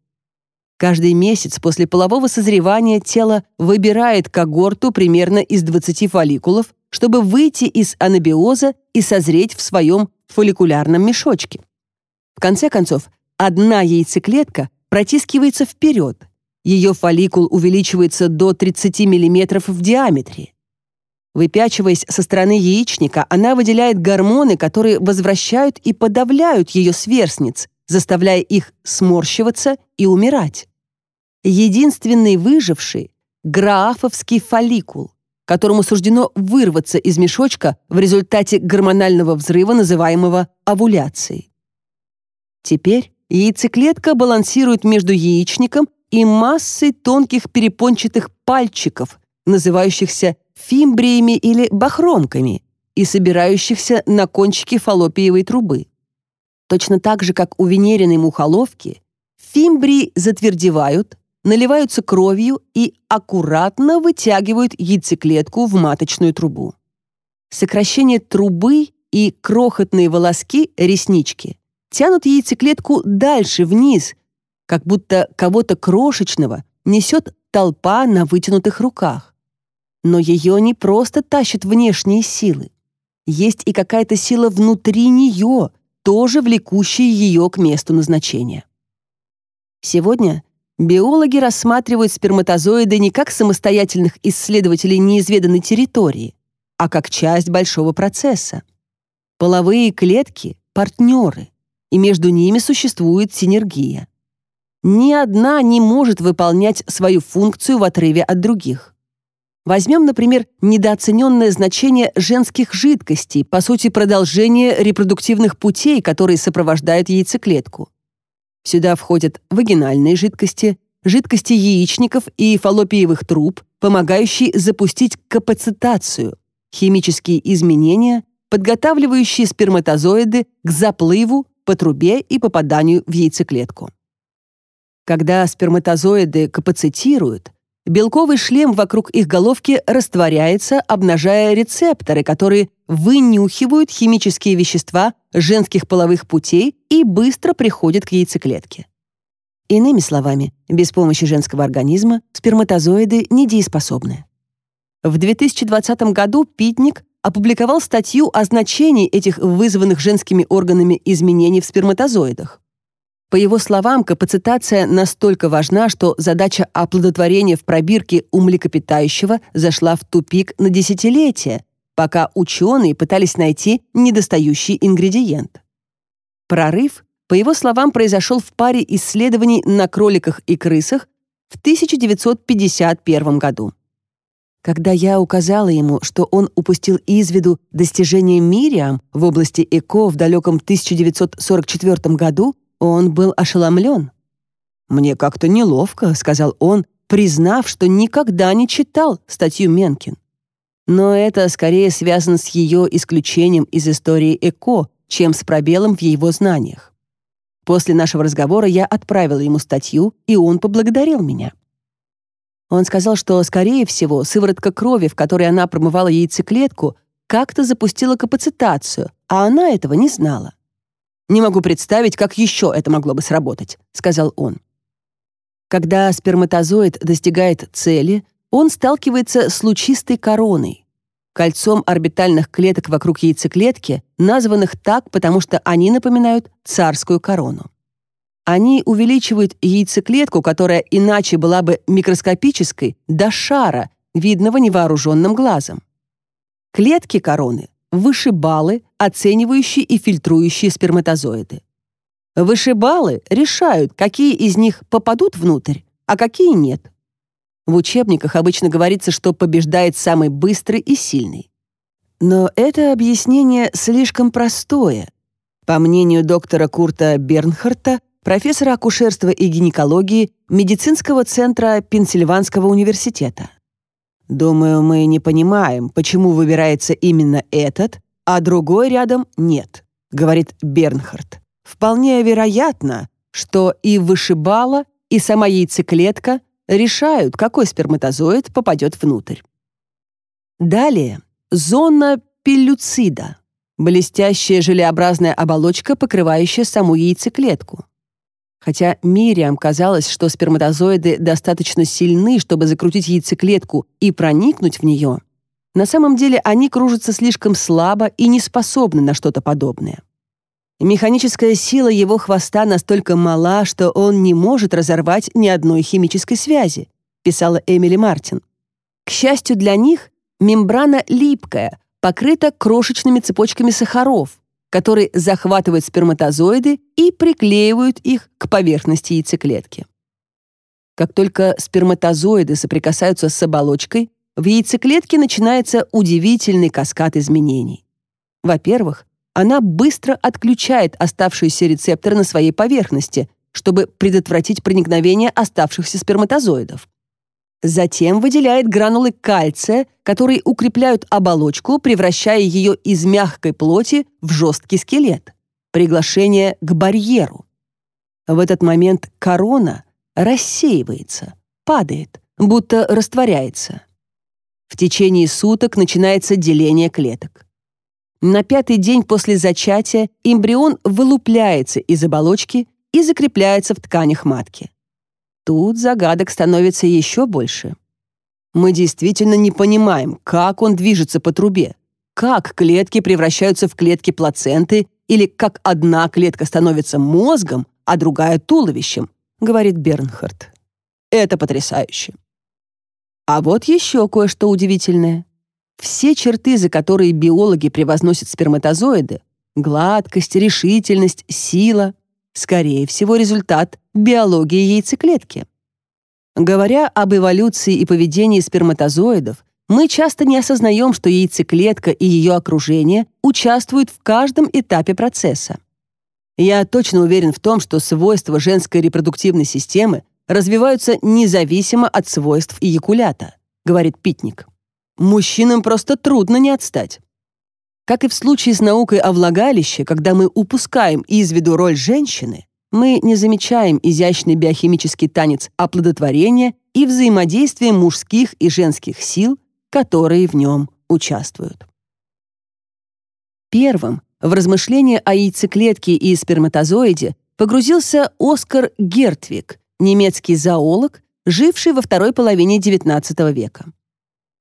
Каждый месяц после полового созревания тело выбирает когорту примерно из 20 фолликулов, чтобы выйти из анабиоза и созреть в своем фолликулярном мешочке. В конце концов, одна яйцеклетка протискивается вперед. Ее фолликул увеличивается до 30 мм в диаметре. Выпячиваясь со стороны яичника, она выделяет гормоны, которые возвращают и подавляют ее сверстниц, заставляя их сморщиваться и умирать. Единственный выживший — граафовский фолликул, которому суждено вырваться из мешочка в результате гормонального взрыва, называемого овуляцией. Теперь яйцеклетка балансирует между яичником и массой тонких перепончатых пальчиков, называющихся фимбриями или бахромками и собирающихся на кончике фаллопиевой трубы. Точно так же, как у венериной мухоловки, фимбрии затвердевают, наливаются кровью и аккуратно вытягивают яйцеклетку в маточную трубу. Сокращение трубы и крохотные волоски реснички тянут яйцеклетку дальше вниз, как будто кого-то крошечного несет толпа на вытянутых руках но ее не просто тащат внешние силы. Есть и какая-то сила внутри нее, тоже влекущая ее к месту назначения. Сегодня биологи рассматривают сперматозоиды не как самостоятельных исследователей неизведанной территории, а как часть большого процесса. Половые клетки — партнеры, и между ними существует синергия. Ни одна не может выполнять свою функцию в отрыве от других. Возьмем, например, недооцененное значение женских жидкостей, по сути, продолжение репродуктивных путей, которые сопровождают яйцеклетку. Сюда входят вагинальные жидкости, жидкости яичников и фаллопиевых труб, помогающие запустить капацитацию, химические изменения, подготавливающие сперматозоиды к заплыву по трубе и попаданию в яйцеклетку. Когда сперматозоиды капацитируют, Белковый шлем вокруг их головки растворяется, обнажая рецепторы, которые вынюхивают химические вещества женских половых путей и быстро приходят к яйцеклетке. Иными словами, без помощи женского организма сперматозоиды недееспособны. В 2020 году Питник опубликовал статью о значении этих вызванных женскими органами изменений в сперматозоидах. По его словам, капацитация настолько важна, что задача оплодотворения в пробирке у млекопитающего зашла в тупик на десятилетия, пока ученые пытались найти недостающий ингредиент. Прорыв, по его словам, произошел в паре исследований на кроликах и крысах в 1951 году. Когда я указала ему, что он упустил из виду достижения Мириам в области ЭКО в далеком 1944 году, он был ошеломлен. «Мне как-то неловко», — сказал он, признав, что никогда не читал статью Менкин. Но это скорее связано с ее исключением из истории ЭКО, чем с пробелом в его знаниях. После нашего разговора я отправила ему статью, и он поблагодарил меня. Он сказал, что, скорее всего, сыворотка крови, в которой она промывала яйцеклетку, как-то запустила капацитацию, а она этого не знала. «Не могу представить, как еще это могло бы сработать», — сказал он. Когда сперматозоид достигает цели, он сталкивается с лучистой короной, кольцом орбитальных клеток вокруг яйцеклетки, названных так, потому что они напоминают царскую корону. Они увеличивают яйцеклетку, которая иначе была бы микроскопической, до шара, видного невооруженным глазом. Клетки короны вышибалы, оценивающие и фильтрующие сперматозоиды. Вышибалы решают, какие из них попадут внутрь, а какие нет. В учебниках обычно говорится, что побеждает самый быстрый и сильный. Но это объяснение слишком простое. По мнению доктора Курта Бернхарта, профессора акушерства и гинекологии медицинского центра Пенсильванского университета. Думаю, мы не понимаем, почему выбирается именно этот, а другой рядом нет, говорит Бернхард. Вполне вероятно, что и вышибала, и сама яйцеклетка решают, какой сперматозоид попадет внутрь. Далее зона пеллюцида, блестящая желеобразная оболочка, покрывающая саму яйцеклетку. Хотя Мириам казалось, что сперматозоиды достаточно сильны, чтобы закрутить яйцеклетку и проникнуть в нее. На самом деле они кружатся слишком слабо и не способны на что-то подобное. Механическая сила его хвоста настолько мала, что он не может разорвать ни одной химической связи, писала Эмили Мартин. К счастью для них, мембрана липкая, покрыта крошечными цепочками сахаров, которые захватывают сперматозоиды и приклеивают их к поверхности яйцеклетки. Как только сперматозоиды соприкасаются с оболочкой, в яйцеклетке начинается удивительный каскад изменений. Во-первых, она быстро отключает оставшиеся рецепторы на своей поверхности, чтобы предотвратить проникновение оставшихся сперматозоидов. Затем выделяет гранулы кальция, которые укрепляют оболочку, превращая ее из мягкой плоти в жесткий скелет. Приглашение к барьеру. В этот момент корона рассеивается, падает, будто растворяется. В течение суток начинается деление клеток. На пятый день после зачатия эмбрион вылупляется из оболочки и закрепляется в тканях матки. Тут загадок становится еще больше. Мы действительно не понимаем, как он движется по трубе, как клетки превращаются в клетки плаценты или как одна клетка становится мозгом, а другая — туловищем, говорит Бернхард. Это потрясающе. А вот еще кое-что удивительное. Все черты, за которые биологи превозносят сперматозоиды — гладкость, решительность, сила — скорее всего, результат биологии яйцеклетки. Говоря об эволюции и поведении сперматозоидов, мы часто не осознаем, что яйцеклетка и ее окружение участвуют в каждом этапе процесса. Я точно уверен в том, что свойства женской репродуктивной системы развиваются независимо от свойств эякулята, говорит Питник. Мужчинам просто трудно не отстать. Как и в случае с наукой о влагалище, когда мы упускаем из виду роль женщины, мы не замечаем изящный биохимический танец оплодотворения и взаимодействия мужских и женских сил, которые в нем участвуют. Первым в размышления о яйцеклетке и сперматозоиде погрузился Оскар Гертвик, немецкий зоолог, живший во второй половине XIX века.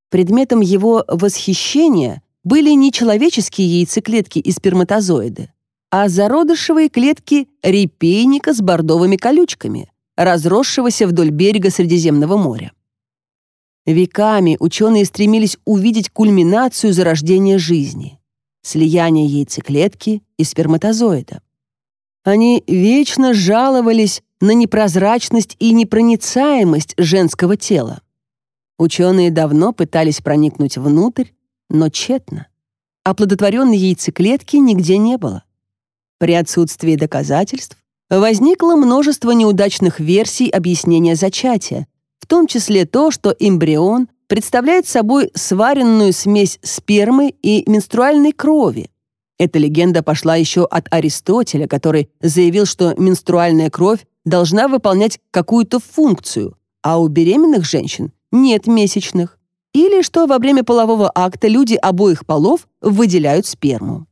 Предметом его восхищения были не человеческие яйцеклетки и сперматозоиды, а зародышевые клетки репейника с бордовыми колючками, разросшегося вдоль берега Средиземного моря. Веками ученые стремились увидеть кульминацию зарождения жизни, слияние яйцеклетки и сперматозоида. Они вечно жаловались на непрозрачность и непроницаемость женского тела. Ученые давно пытались проникнуть внутрь, но тщетно. А Оплодотворенной яйцеклетки нигде не было. При отсутствии доказательств возникло множество неудачных версий объяснения зачатия, в том числе то, что эмбрион представляет собой сваренную смесь спермы и менструальной крови. Эта легенда пошла еще от Аристотеля, который заявил, что менструальная кровь должна выполнять какую-то функцию, а у беременных женщин нет месячных или что во время полового акта люди обоих полов выделяют сперму.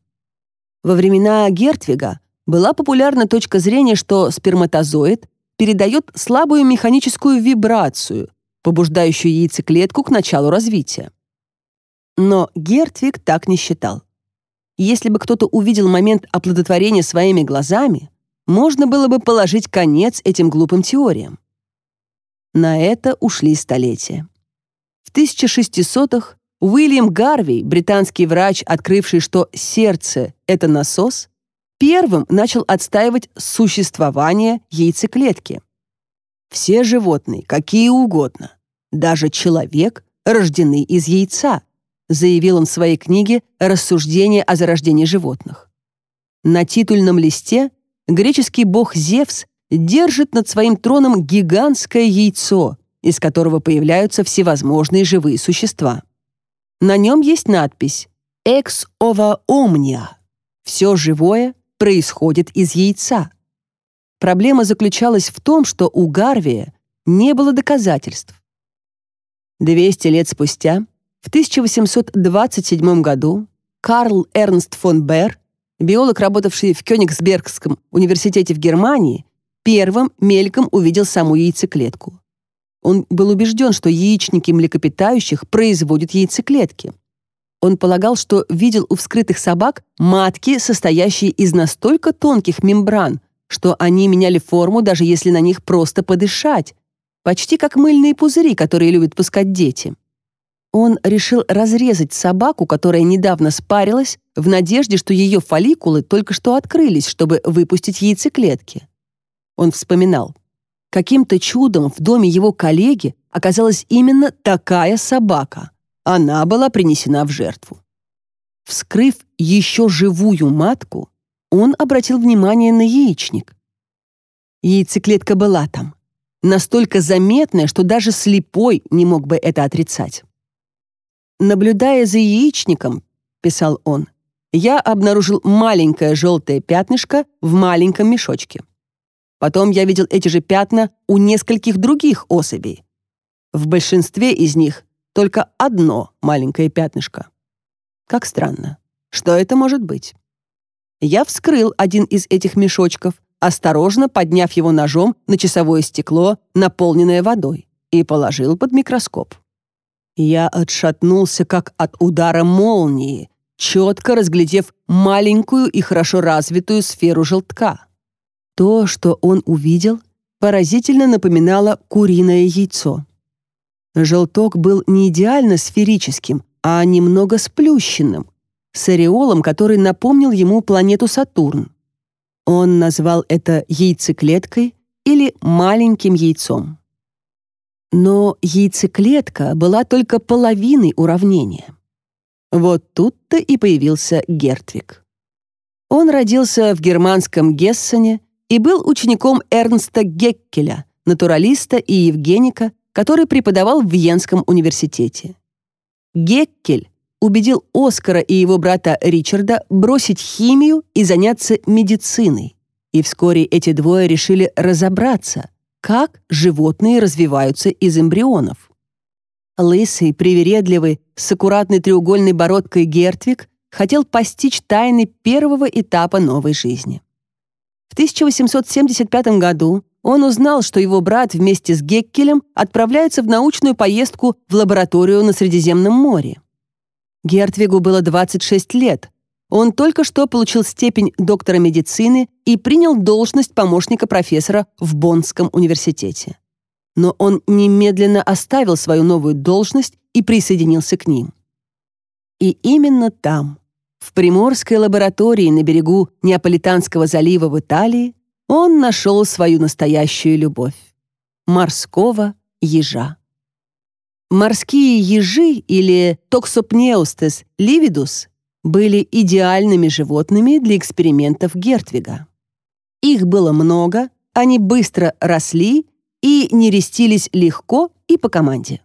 Во времена Гертвига была популярна точка зрения, что сперматозоид передает слабую механическую вибрацию, побуждающую яйцеклетку к началу развития. Но Гертвиг так не считал. Если бы кто-то увидел момент оплодотворения своими глазами, можно было бы положить конец этим глупым теориям. На это ушли столетия. В 1600-х Уильям Гарви, британский врач, открывший, что сердце – это насос, первым начал отстаивать существование яйцеклетки. Все животные, какие угодно, даже человек, рождены из яйца, заявил он в своей книге «Рассуждение о зарождении животных». На титульном листе греческий бог Зевс держит над своим троном гигантское яйцо – из которого появляются всевозможные живые существа. На нем есть надпись «Ex ova omnia» — «Все живое происходит из яйца». Проблема заключалась в том, что у Гарвия не было доказательств. 200 лет спустя, в 1827 году, Карл Эрнст фон Берр, биолог, работавший в Кёнигсбергском университете в Германии, первым мельком увидел саму яйцеклетку. Он был убежден, что яичники млекопитающих производят яйцеклетки. Он полагал, что видел у вскрытых собак матки, состоящие из настолько тонких мембран, что они меняли форму, даже если на них просто подышать, почти как мыльные пузыри, которые любят пускать дети. Он решил разрезать собаку, которая недавно спарилась, в надежде, что ее фолликулы только что открылись, чтобы выпустить яйцеклетки. Он вспоминал. Каким-то чудом в доме его коллеги оказалась именно такая собака. Она была принесена в жертву. Вскрыв еще живую матку, он обратил внимание на яичник. Яйцеклетка была там, настолько заметная, что даже слепой не мог бы это отрицать. «Наблюдая за яичником», — писал он, — «я обнаружил маленькое желтое пятнышко в маленьком мешочке». Потом я видел эти же пятна у нескольких других особей. В большинстве из них только одно маленькое пятнышко. Как странно. Что это может быть? Я вскрыл один из этих мешочков, осторожно подняв его ножом на часовое стекло, наполненное водой, и положил под микроскоп. Я отшатнулся, как от удара молнии, четко разглядев маленькую и хорошо развитую сферу желтка. То, что он увидел, поразительно напоминало куриное яйцо. Желток был не идеально сферическим, а немного сплющенным, с ореолом, который напомнил ему планету Сатурн. Он назвал это яйцеклеткой или маленьким яйцом. Но яйцеклетка была только половиной уравнения. Вот тут-то и появился Гертвик. Он родился в германском Гессене и был учеником Эрнста Геккеля, натуралиста и евгеника, который преподавал в Венском университете. Геккель убедил Оскара и его брата Ричарда бросить химию и заняться медициной. И вскоре эти двое решили разобраться, как животные развиваются из эмбрионов. Лысый, привередливый, с аккуратной треугольной бородкой Гертвик хотел постичь тайны первого этапа новой жизни. В 1875 году он узнал, что его брат вместе с Геккелем отправляется в научную поездку в лабораторию на Средиземном море. Гертвигу было 26 лет. Он только что получил степень доктора медицины и принял должность помощника профессора в Боннском университете. Но он немедленно оставил свою новую должность и присоединился к ним. И именно там, в Приморской лаборатории на берегу Неаполитанского залива в Италии он нашел свою настоящую любовь — морского ежа. Морские ежи или Toxopneustes lividus были идеальными животными для экспериментов Гертвига. Их было много, они быстро росли и нерестились легко и по команде.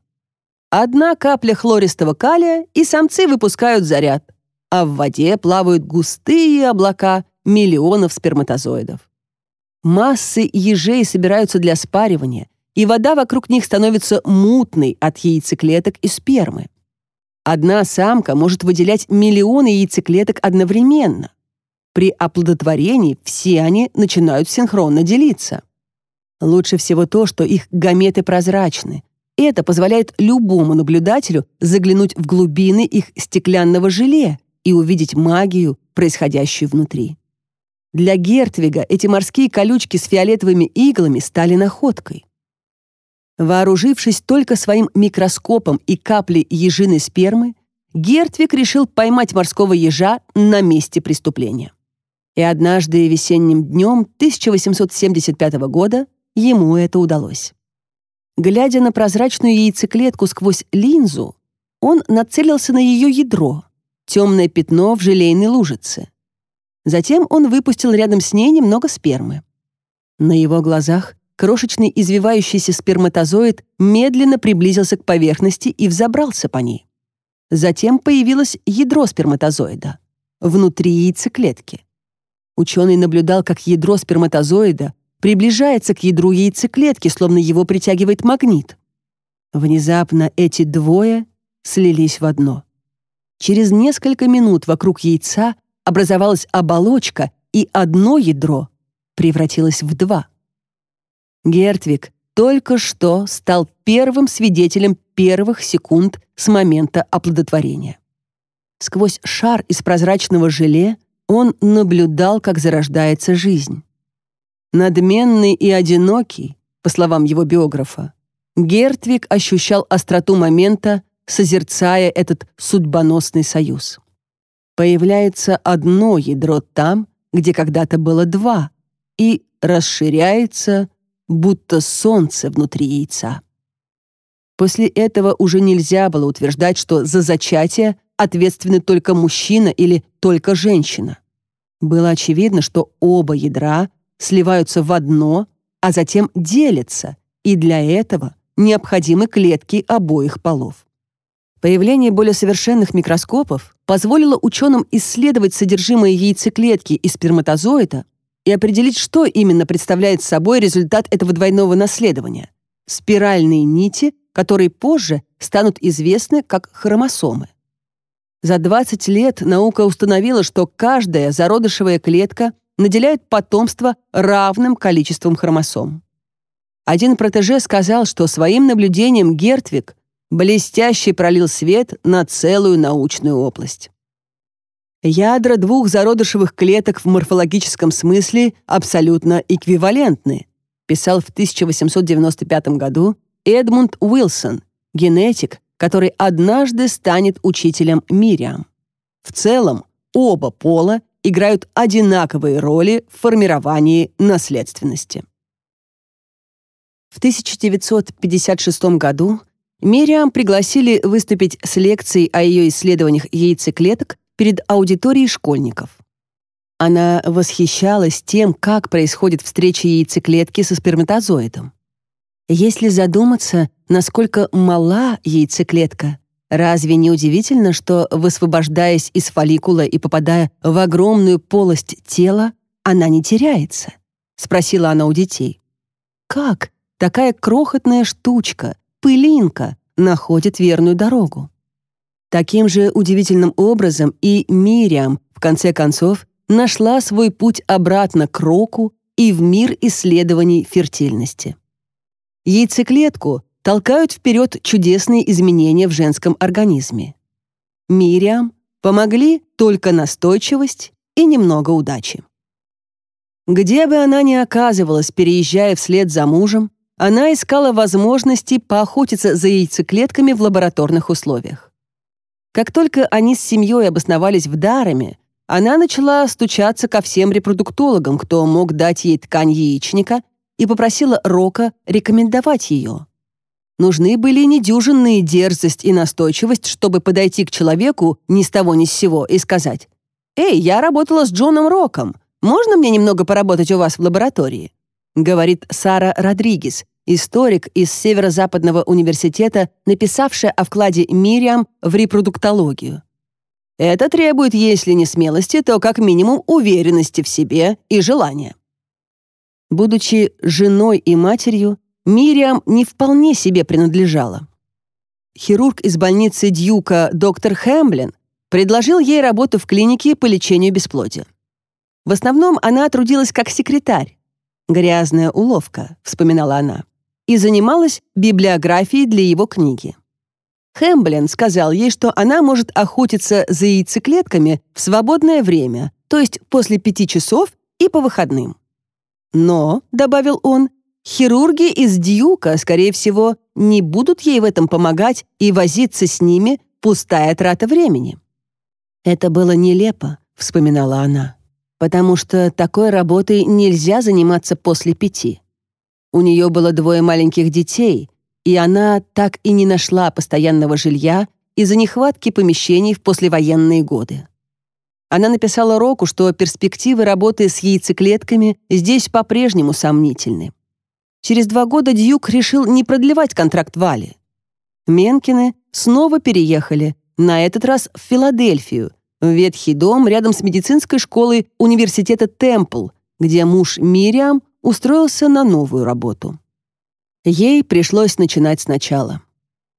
Одна капля хлористого калия, и самцы выпускают заряд — а в воде плавают густые облака миллионов сперматозоидов. Массы ежей собираются для спаривания, и вода вокруг них становится мутной от яйцеклеток и спермы. Одна самка может выделять миллионы яйцеклеток одновременно. При оплодотворении все они начинают синхронно делиться. Лучше всего то, что их гаметы прозрачны. Это позволяет любому наблюдателю заглянуть в глубины их стеклянного желе и увидеть магию, происходящую внутри. Для Гертвига эти морские колючки с фиолетовыми иглами стали находкой. Вооружившись только своим микроскопом и каплей ежиной спермы, Гертвиг решил поймать морского ежа на месте преступления. И однажды весенним днем 1875 года ему это удалось. Глядя на прозрачную яйцеклетку сквозь линзу, он нацелился на ее ядро, темное пятно в желейной лужице. Затем он выпустил рядом с ней немного спермы. На его глазах крошечный извивающийся сперматозоид медленно приблизился к поверхности и взобрался по ней. Затем появилось ядро сперматозоида внутри яйцеклетки. Ученый наблюдал, как ядро сперматозоида приближается к ядру яйцеклетки, словно его притягивает магнит. Внезапно эти двое слились в одно — Через несколько минут вокруг яйца образовалась оболочка, и одно ядро превратилось в два. Гертвик только что стал первым свидетелем первых секунд с момента оплодотворения. Сквозь шар из прозрачного желе он наблюдал, как зарождается жизнь. Надменный и одинокий, по словам его биографа, Гертвик ощущал остроту момента, созерцая этот судьбоносный союз. Появляется одно ядро там, где когда-то было два, и расширяется, будто солнце внутри яйца. После этого уже нельзя было утверждать, что за зачатие ответственны только мужчина или только женщина. Было очевидно, что оба ядра сливаются в одно, а затем делятся, и для этого необходимы клетки обоих полов. Появление более совершенных микроскопов позволило ученым исследовать содержимое яйцеклетки и сперматозоида и определить, что именно представляет собой результат этого двойного наследования – спиральные нити, которые позже станут известны как хромосомы. За 20 лет наука установила, что каждая зародышевая клетка наделяет потомство равным количеством хромосом. Один протеже сказал, что своим наблюдением Гертвик блестяще пролил свет на целую научную область. Ядра двух зародышевых клеток в морфологическом смысле абсолютно эквивалентны, писал в 1895 году Эдмунд Уилсон, генетик, который однажды станет учителем Мириам. В целом, оба пола играют одинаковые роли в формировании наследственности. В 1956 году Мериам пригласили выступить с лекцией о ее исследованиях яйцеклеток перед аудиторией школьников. Она восхищалась тем, как происходит встреча яйцеклетки со сперматозоидом. Если задуматься, насколько мала яйцеклетка, разве не удивительно, что, высвобождаясь из фолликула и попадая в огромную полость тела, она не теряется? Спросила она у детей. Как такая крохотная штучка пылинка находит верную дорогу. Таким же удивительным образом и Мириам, в конце концов, нашла свой путь обратно к Року и в мир исследований фертильности. Яйцеклетку толкают вперед чудесные изменения в женском организме. Мириам помогли только настойчивость и немного удачи. Где бы она ни оказывалась, переезжая вслед за мужем, она искала возможности поохотиться за яйцеклетками в лабораторных условиях. Как только они с семьей обосновались в Дарами, она начала стучаться ко всем репродуктологам, кто мог дать ей ткань яичника, и попросила Рока рекомендовать ее. Нужны были недюжинные дерзость и настойчивость, чтобы подойти к человеку ни с того ни с сего и сказать «Эй, я работала с Джоном Роком, можно мне немного поработать у вас в лаборатории?» говорит Сара Родригес, историк из Северо-Западного университета, написавшая о вкладе Мириам в репродуктологию. Это требует, если не смелости, то как минимум уверенности в себе и желания. Будучи женой и матерью, Мириам не вполне себе принадлежала. Хирург из больницы Дьюка доктор Хэмблин предложил ей работу в клинике по лечению бесплодия. В основном она трудилась как секретарь, «Грязная уловка», — вспоминала она, и занималась библиографией для его книги. Хэмблин сказал ей, что она может охотиться за яйцеклетками в свободное время, то есть после пяти часов и по выходным. Но, добавил он, хирурги из Дьюка, скорее всего, не будут ей в этом помогать и возиться с ними пустая трата времени. Это было нелепо, вспоминала она потому что такой работой нельзя заниматься после пяти. У нее было двое маленьких детей, и она так и не нашла постоянного жилья из-за нехватки помещений в послевоенные годы. Она написала Року, что перспективы работы с яйцеклетками здесь по-прежнему сомнительны. Через два года Дьюк решил не продлевать контракт Вали. Менкины снова переехали, на этот раз в Филадельфию, Ветхий дом рядом с медицинской школой университета Темпл, где муж Мириам устроился на новую работу. Ей пришлось начинать сначала.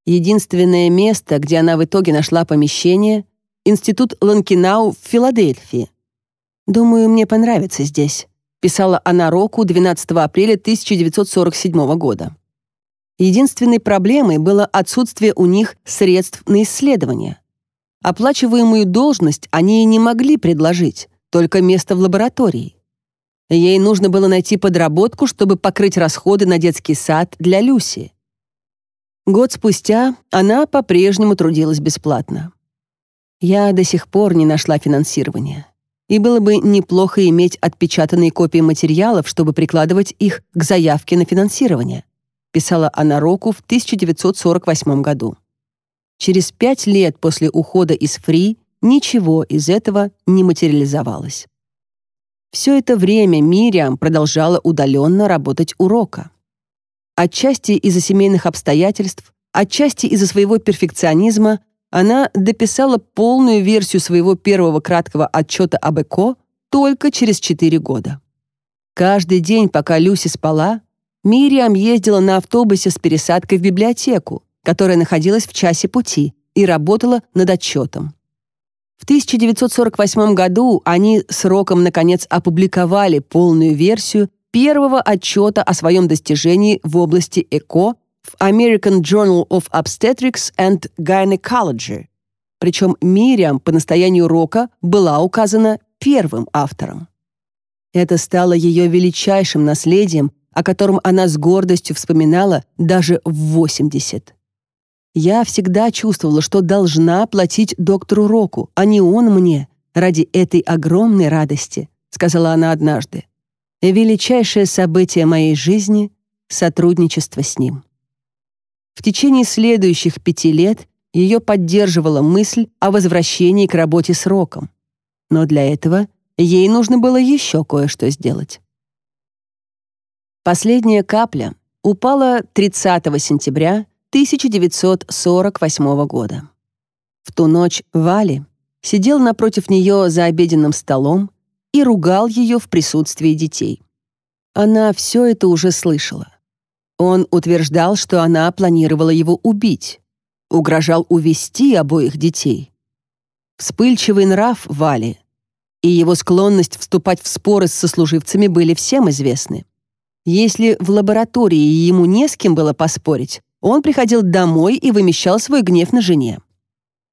Единственное место, где она в итоге нашла помещение — Институт Ланкинау в Филадельфии. «Думаю, мне понравится здесь», — писала она Року 12 апреля 1947 года. Единственной проблемой было отсутствие у них средств на исследование. Оплачиваемую должность они и не могли предложить, только место в лаборатории. Ей нужно было найти подработку, чтобы покрыть расходы на детский сад для Люси. Год спустя она по-прежнему трудилась бесплатно. Я до сих пор не нашла финансирования. И было бы неплохо иметь отпечатанные копии материалов, чтобы прикладывать их к заявке на финансирование, писала она Року в 1948 году через пять лет после ухода из Фри ничего из этого не материализовалось. Все это время Мириам продолжала удаленно работать урока. Отчасти из-за семейных обстоятельств, отчасти из-за своего перфекционизма она дописала полную версию своего первого краткого отчета об ЭКО только через 4 года. Каждый день, пока Люси спала, Мириам ездила на автобусе с пересадкой в библиотеку, которая находилась в часе пути и работала над отчетом. В 1948 году они с Роком наконец опубликовали полную версию первого отчета о своем достижении в области ЭКО в American Journal of Obstetrics and Gynecology. Причем Мириам по настоянию Рока была указана первым автором. Это стало ее величайшим наследием, о котором она с гордостью вспоминала даже в 80. Я всегда чувствовала, что должна платить доктору Року, а не он мне, ради этой огромной радости», — сказала она однажды. «Величайшее событие моей жизни — сотрудничество с ним». В течение следующих пяти лет ее поддерживала мысль о возвращении к работе с Роком. Но для этого ей нужно было еще кое-что сделать. Последняя капля упала 30 сентября 1948 года. В ту ночь Вали сидел напротив нее за обеденным столом и ругал ее в присутствии детей. Она все это уже слышала. Он утверждал, что она планировала его убить, угрожал увести обоих детей. Вспыльчивый нрав Вали и его склонность вступать в споры с сослуживцами были всем известны. Если в лаборатории ему не с кем было поспорить, он приходил домой и вымещал свой гнев на жене.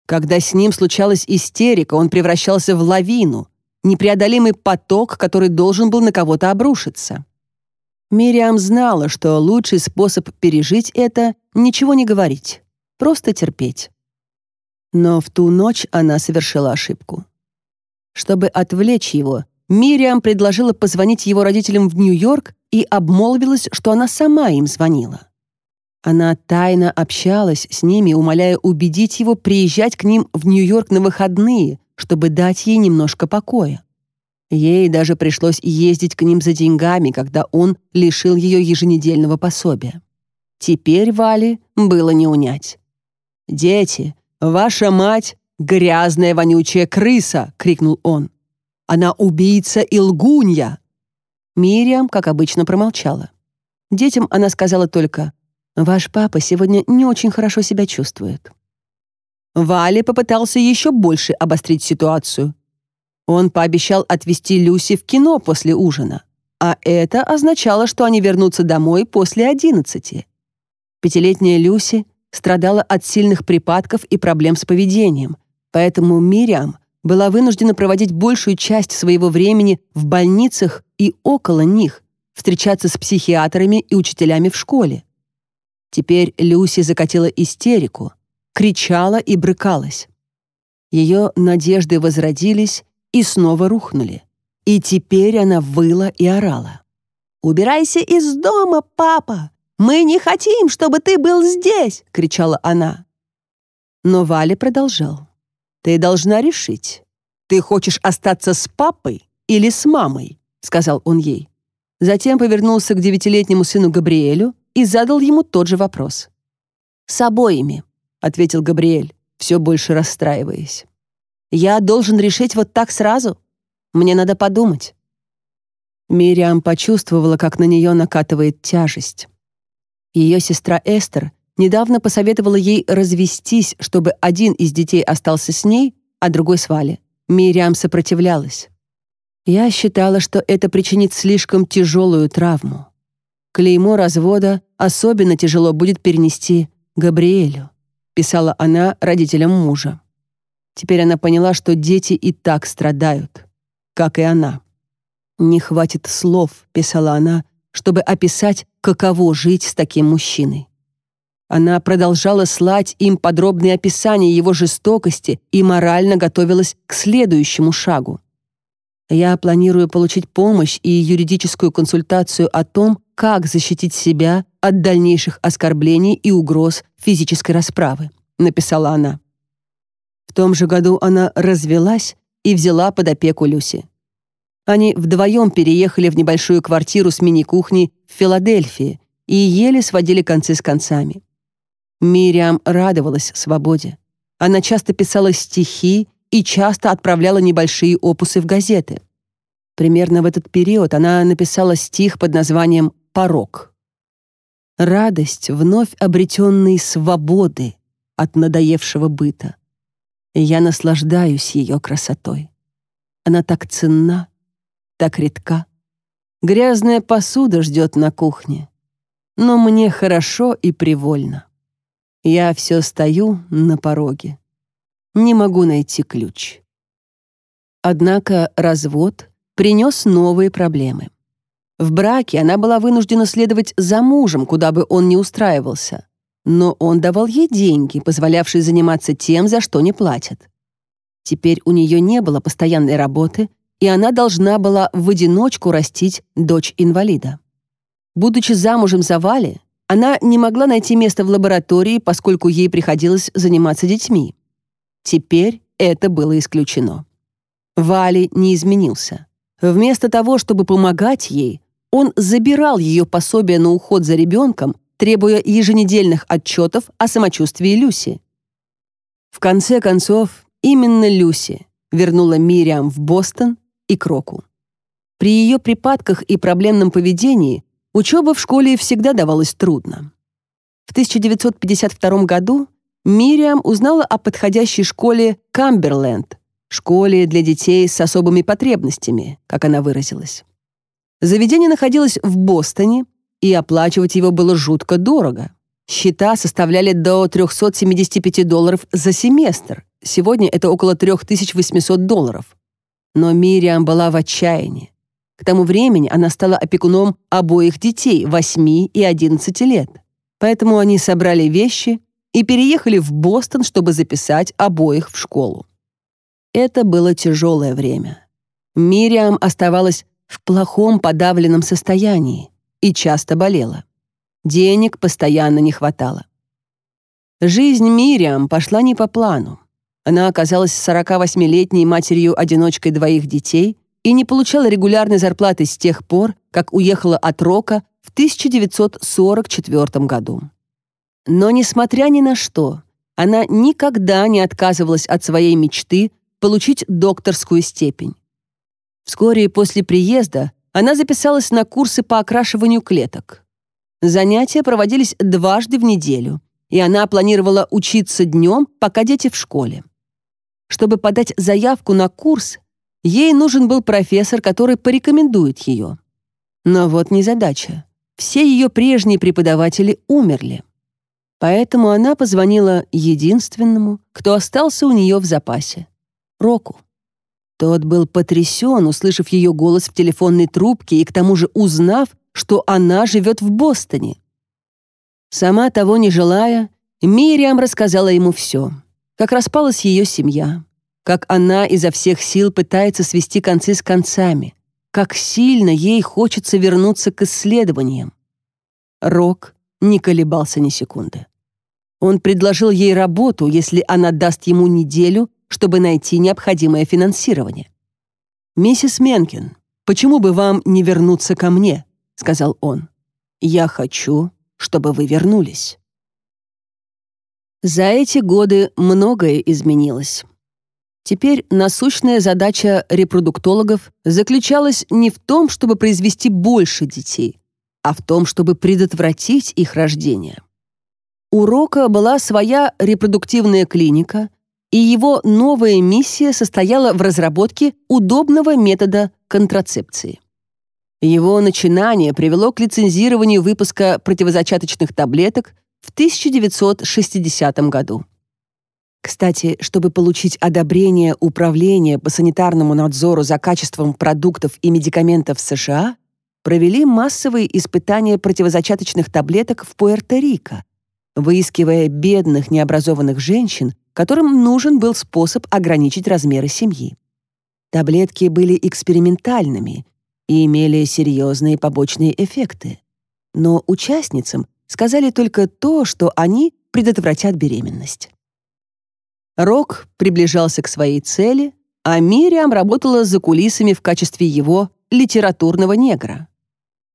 Когда с ним случалась истерика, он превращался в лавину, непреодолимый поток, который должен был на кого-то обрушиться. Мириам знала, что лучший способ пережить это — ничего не говорить, просто терпеть. Но в ту ночь она совершила ошибку. Чтобы отвлечь его, Мириам предложила позвонить его родителям в Нью-Йорк и обмолвилась, что она сама им звонила. Она тайно общалась с ними, умоляя убедить его приезжать к ним в Нью-Йорк на выходные, чтобы дать ей немножко покоя. Ей даже пришлось ездить к ним за деньгами, когда он лишил ее еженедельного пособия. Теперь Вале было не унять. «Дети, ваша мать — грязная вонючая крыса!» — крикнул он. «Она убийца и лгунья!» Мириам, как обычно, промолчала. Детям она сказала только Ваш папа сегодня не очень хорошо себя чувствует». Вали попытался еще больше обострить ситуацию. Он пообещал отвезти Люси в кино после ужина, а это означало, что они вернутся домой после одиннадцати. Пятилетняя Люси страдала от сильных припадков и проблем с поведением, поэтому Мириам была вынуждена проводить большую часть своего времени в больницах и около них, встречаться с психиатрами и учителями в школе. Теперь Люси закатила истерику, кричала и брыкалась. Ее надежды возродились и снова рухнули. И теперь она выла и орала. «Убирайся из дома, папа! Мы не хотим, чтобы ты был здесь!» — кричала она. Но Валя продолжал. «Ты должна решить, ты хочешь остаться с папой или с мамой?» — сказал он ей. Затем повернулся к девятилетнему сыну Габриэлю и задал ему тот же вопрос. «С обоими», — ответил Габриэль, все больше расстраиваясь. «Я должен решить вот так сразу? Мне надо подумать». Мириам почувствовала, как на нее накатывает тяжесть. Ее сестра Эстер недавно посоветовала ей развестись, чтобы один из детей остался с ней, а другой с Вали. Мириам сопротивлялась. «Я считала, что это причинит слишком тяжелую травму. Клеймо развода особенно тяжело будет перенести Габриэлю, писала она родителям мужа. Теперь она поняла, что дети и так страдают, как и она. «Не хватит слов», — писала она, чтобы описать, каково жить с таким мужчиной. Она продолжала слать им подробные описания его жестокости и морально готовилась к следующему шагу. «Я планирую получить помощь и юридическую консультацию о том, как защитить себя от дальнейших оскорблений и угроз физической расправы, написала она. В том же году она развелась и взяла под опеку Люси. Они вдвоем переехали в небольшую квартиру с мини-кухней в Филадельфии и еле сводили концы с концами. Мириам радовалась свободе. Она часто писала стихи и часто отправляла небольшие опусы в газеты. Примерно в этот период она написала стих под названием порог. Радость вновь обретенной свободы от надоевшего быта. Я наслаждаюсь ее красотой. Она так ценна, так редка. Грязная посуда ждет на кухне. Но мне хорошо и привольно. Я все стою на пороге. Не могу найти ключ. Однако развод принес новые проблемы. В браке она была вынуждена следовать за мужем, куда бы он ни устраивался. Но он давал ей деньги, позволявшие заниматься тем, за что не платят. Теперь у нее не было постоянной работы, и она должна была в одиночку растить дочь инвалида. Будучи замужем за Вали, она не могла найти место в лаборатории, поскольку ей приходилось заниматься детьми. Теперь это было исключено. Вали не изменился. Вместо того, чтобы помогать ей, он забирал ее пособие на уход за ребенком, требуя еженедельных отчетов о самочувствии Люси. В конце концов, именно Люси вернула Мириам в Бостон и Кроку. При ее припадках и проблемном поведении учеба в школе всегда давалась трудно. В 1952 году Мириам узнала о подходящей школе Камберленд, школе для детей с особыми потребностями, как она выразилась. Заведение находилось в Бостоне, и оплачивать его было жутко дорого. Счета составляли до 375 долларов за семестр. Сегодня это около 3800 долларов. Но Мириам была в отчаянии. К тому времени она стала опекуном обоих детей, 8 и 11 лет. Поэтому они собрали вещи и переехали в Бостон, чтобы записать обоих в школу. Это было тяжелое время. Мириам оставалась в плохом подавленном состоянии и часто болела. Денег постоянно не хватало. Жизнь Мириам пошла не по плану. Она оказалась 48-летней матерью-одиночкой двоих детей и не получала регулярной зарплаты с тех пор, как уехала от Рока в 1944 году. Но, несмотря ни на что, она никогда не отказывалась от своей мечты получить докторскую степень. Вскоре после приезда она записалась на курсы по окрашиванию клеток. Занятия проводились дважды в неделю, и она планировала учиться днем, пока дети в школе. Чтобы подать заявку на курс, ей нужен был профессор, который порекомендует ее. Но вот незадача. Все ее прежние преподаватели умерли. Поэтому она позвонила единственному, кто остался у нее в запасе — Року. Тот был потрясен, услышав ее голос в телефонной трубке и к тому же узнав, что она живет в Бостоне. Сама того не желая, Мириам рассказала ему все. Как распалась ее семья, как она изо всех сил пытается свести концы с концами, как сильно ей хочется вернуться к исследованиям. Рок не колебался ни секунды. Он предложил ей работу, если она даст ему неделю чтобы найти необходимое финансирование. «Миссис Менкин, почему бы вам не вернуться ко мне?» — сказал он. «Я хочу, чтобы вы вернулись». За эти годы многое изменилось. Теперь насущная задача репродуктологов заключалась не в том, чтобы произвести больше детей, а в том, чтобы предотвратить их рождение. У Рока была своя репродуктивная клиника, и его новая миссия состояла в разработке удобного метода контрацепции. Его начинание привело к лицензированию выпуска противозачаточных таблеток в 1960 году. Кстати, чтобы получить одобрение Управления по санитарному надзору за качеством продуктов и медикаментов США, провели массовые испытания противозачаточных таблеток в Пуэрто-Рико, выискивая бедных необразованных женщин, которым нужен был способ ограничить размеры семьи. Таблетки были экспериментальными и имели серьезные побочные эффекты. Но участницам сказали только то, что они предотвратят беременность. Рок приближался к своей цели, а Мириам работала за кулисами в качестве его литературного негра.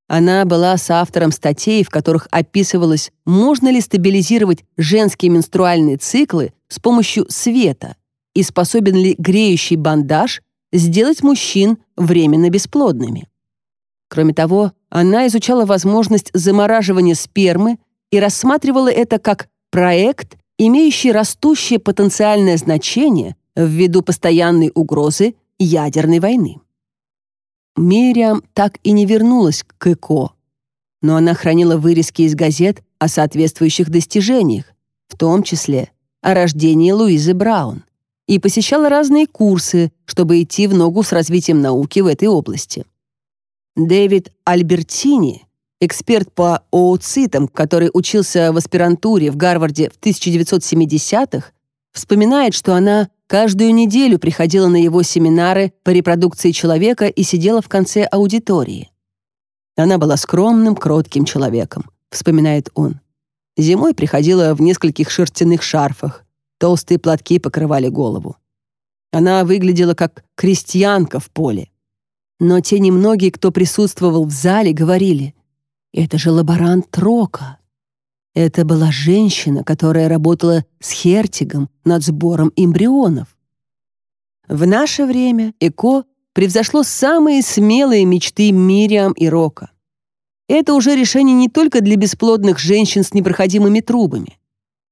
Она была соавтором статей, в которых описывалось, можно ли стабилизировать женские менструальные циклы с помощью света и способен ли греющий бандаж сделать мужчин временно бесплодными. Кроме того, она изучала возможность замораживания спермы и рассматривала это как проект, имеющий растущее потенциальное значение ввиду постоянной угрозы ядерной войны. Мириам так и не вернулась к ЭКО, но она хранила вырезки из газет о соответствующих достижениях, в том числе о рождении Луизы Браун и посещала разные курсы, чтобы идти в ногу с развитием науки в этой области. Дэвид Альбертини, эксперт по ооцитам, который учился в аспирантуре в Гарварде в 1970-х, вспоминает, что она каждую неделю приходила на его семинары по репродукции человека и сидела в конце аудитории. Она была скромным, кротким человеком, вспоминает он. Зимой приходила в нескольких шерстяных шарфах. Толстые платки покрывали голову. Она выглядела как крестьянка в поле. Но те немногие, кто присутствовал в зале, говорили, «Это же лаборант Рока». Это была женщина, которая работала с Хертигом над сбором эмбрионов. В наше время ЭКО превзошло самые смелые мечты Мириам и Рока. Это уже решение не только для бесплодных женщин с непроходимыми трубами.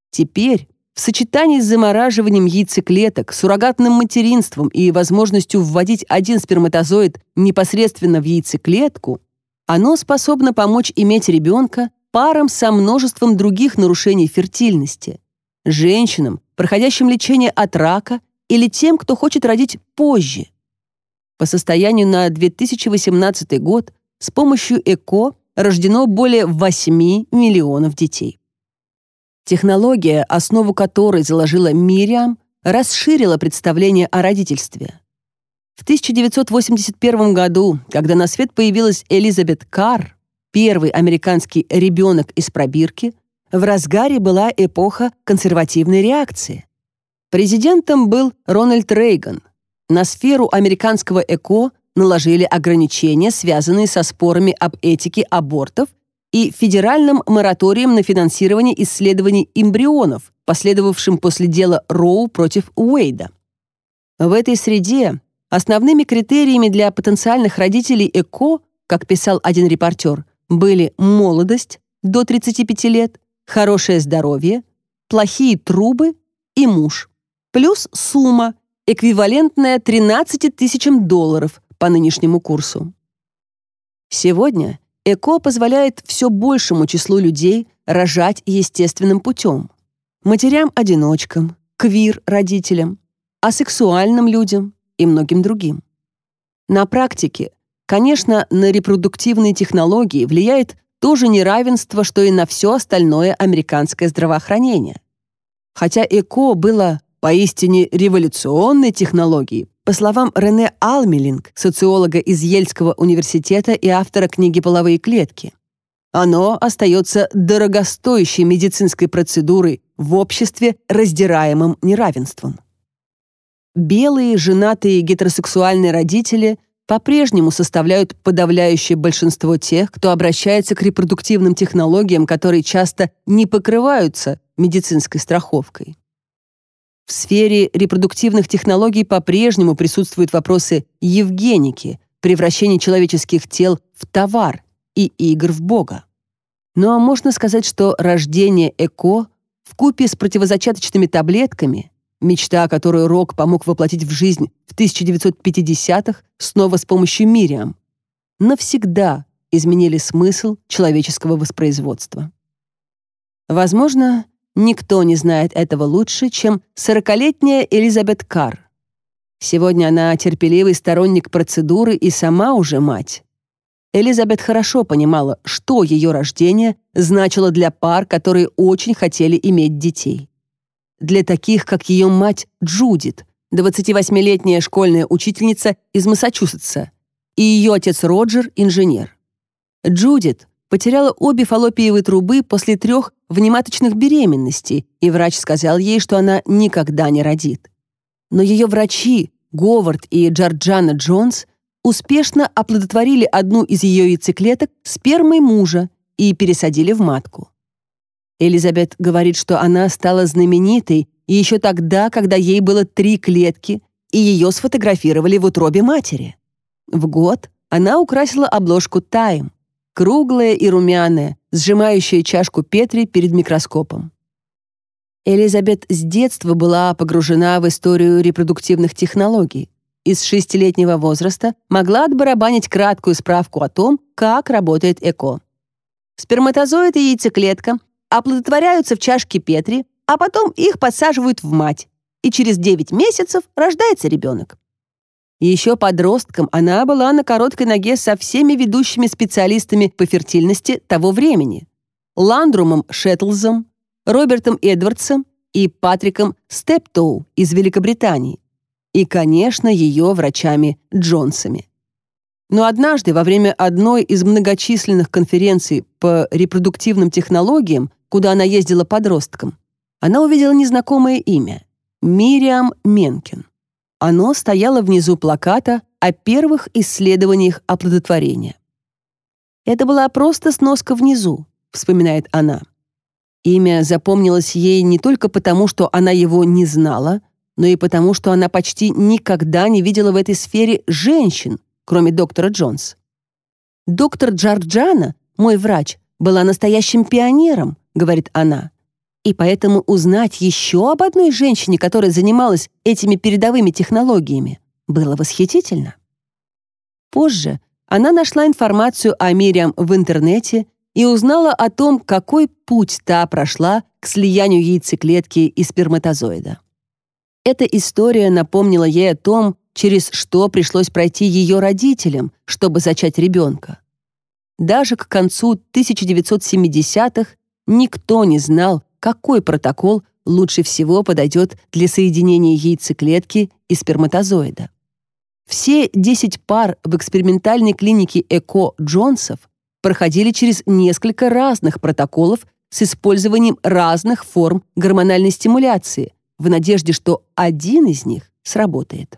Теперь, в сочетании с замораживанием яйцеклеток, суррогатным материнством и возможностью вводить один сперматозоид непосредственно в яйцеклетку, оно способно помочь иметь ребенка парам со множеством других нарушений фертильности, женщинам, проходящим лечение от рака или тем, кто хочет родить позже. По состоянию на 2018 год с помощью ЭКО рождено более 8 миллионов детей. Технология, основу которой заложила Мириам, расширила представление о родительстве. В 1981 году, когда на свет появилась Элизабет Карр, первый американский ребенок из пробирки, в разгаре была эпоха консервативной реакции. Президентом был Рональд Рейган. На сферу американского ЭКО наложили ограничения, связанные со спорами об этике абортов и федеральным мораторием на финансирование исследований эмбрионов, последовавшим после дела Роу против Уэйда. В этой среде основными критериями для потенциальных родителей ЭКО, как писал один репортер, были молодость до 35 лет, хорошее здоровье, плохие трубы и муж. Плюс сумма, эквивалентная 13 тысячам долларов, по нынешнему курсу. Сегодня ЭКО позволяет все большему числу людей рожать естественным путем. Матерям-одиночкам, квир-родителям, асексуальным людям и многим другим. На практике, конечно, на репродуктивные технологии влияет тоже неравенство, что и на все остальное американское здравоохранение. Хотя ЭКО было поистине революционной технологией, по словам Рене Алмилинг, социолога из Ельского университета и автора книги «Половые клетки», оно остается дорогостоящей медицинской процедурой в обществе, раздираемым неравенством. Белые женатые гетеросексуальные родители по-прежнему составляют подавляющее большинство тех, кто обращается к репродуктивным технологиям, которые часто не покрываются медицинской страховкой. В сфере репродуктивных технологий по-прежнему присутствуют вопросы евгеники, превращения человеческих тел в товар и игр в Бога. Но можно сказать, что рождение ЭКО в купе с противозачаточными таблетками, мечта, которую Рок помог воплотить в жизнь в 1950-х снова с помощью Мириам, навсегда изменили смысл человеческого воспроизводства. Возможно, Никто не знает этого лучше, чем сорокалетняя Элизабет Карр. Сегодня она терпеливый сторонник процедуры и сама уже мать. Элизабет хорошо понимала, что ее рождение значило для пар, которые очень хотели иметь детей. Для таких, как ее мать Джудит, 28-летняя школьная учительница из Массачусетса, и ее отец Роджер, инженер. Джудит потеряла обе фаллопиевые трубы после трех внематочных беременностей, и врач сказал ей, что она никогда не родит. Но ее врачи, Говард и Джорджана Джонс, успешно оплодотворили одну из ее яйцеклеток спермой мужа и пересадили в матку. Элизабет говорит, что она стала знаменитой еще тогда, когда ей было три клетки, и ее сфотографировали в утробе матери. В год она украсила обложку «Тайм», Круглые и румяные, сжимающие чашку Петри перед микроскопом. Элизабет с детства была погружена в историю репродуктивных технологий. Из шестилетнего возраста могла отбарабанить краткую справку о том, как работает ЭКО. Сперматозоид и яйцеклетка оплодотворяются в чашке Петри, а потом их подсаживают в мать, и через 9 месяцев рождается ребенок. Еще подростком она была на короткой ноге со всеми ведущими специалистами по фертильности того времени. Ландрумом Шеттлзом, Робертом Эдвардсом и Патриком Стептоу из Великобритании. И, конечно, ее врачами Джонсами. Но однажды во время одной из многочисленных конференций по репродуктивным технологиям, куда она ездила подростком, она увидела незнакомое имя — Мириам Менкин. Оно стояло внизу плаката о первых исследованиях оплодотворения. «Это была просто сноска внизу», — вспоминает она. Имя запомнилось ей не только потому, что она его не знала, но и потому, что она почти никогда не видела в этой сфере женщин, кроме доктора Джонс. «Доктор Джорджана, мой врач, была настоящим пионером», — говорит она. И поэтому узнать еще об одной женщине, которая занималась этими передовыми технологиями, было восхитительно. Позже она нашла информацию о Мириам в интернете и узнала о том, какой путь та прошла к слиянию яйцеклетки и сперматозоида. Эта история напомнила ей о том, через что пришлось пройти ее родителям, чтобы зачать ребенка. Даже к концу 1970-х никто не знал, какой протокол лучше всего подойдет для соединения яйцеклетки и сперматозоида. Все 10 пар в экспериментальной клинике ЭКО Джонсов проходили через несколько разных протоколов с использованием разных форм гормональной стимуляции в надежде, что один из них сработает.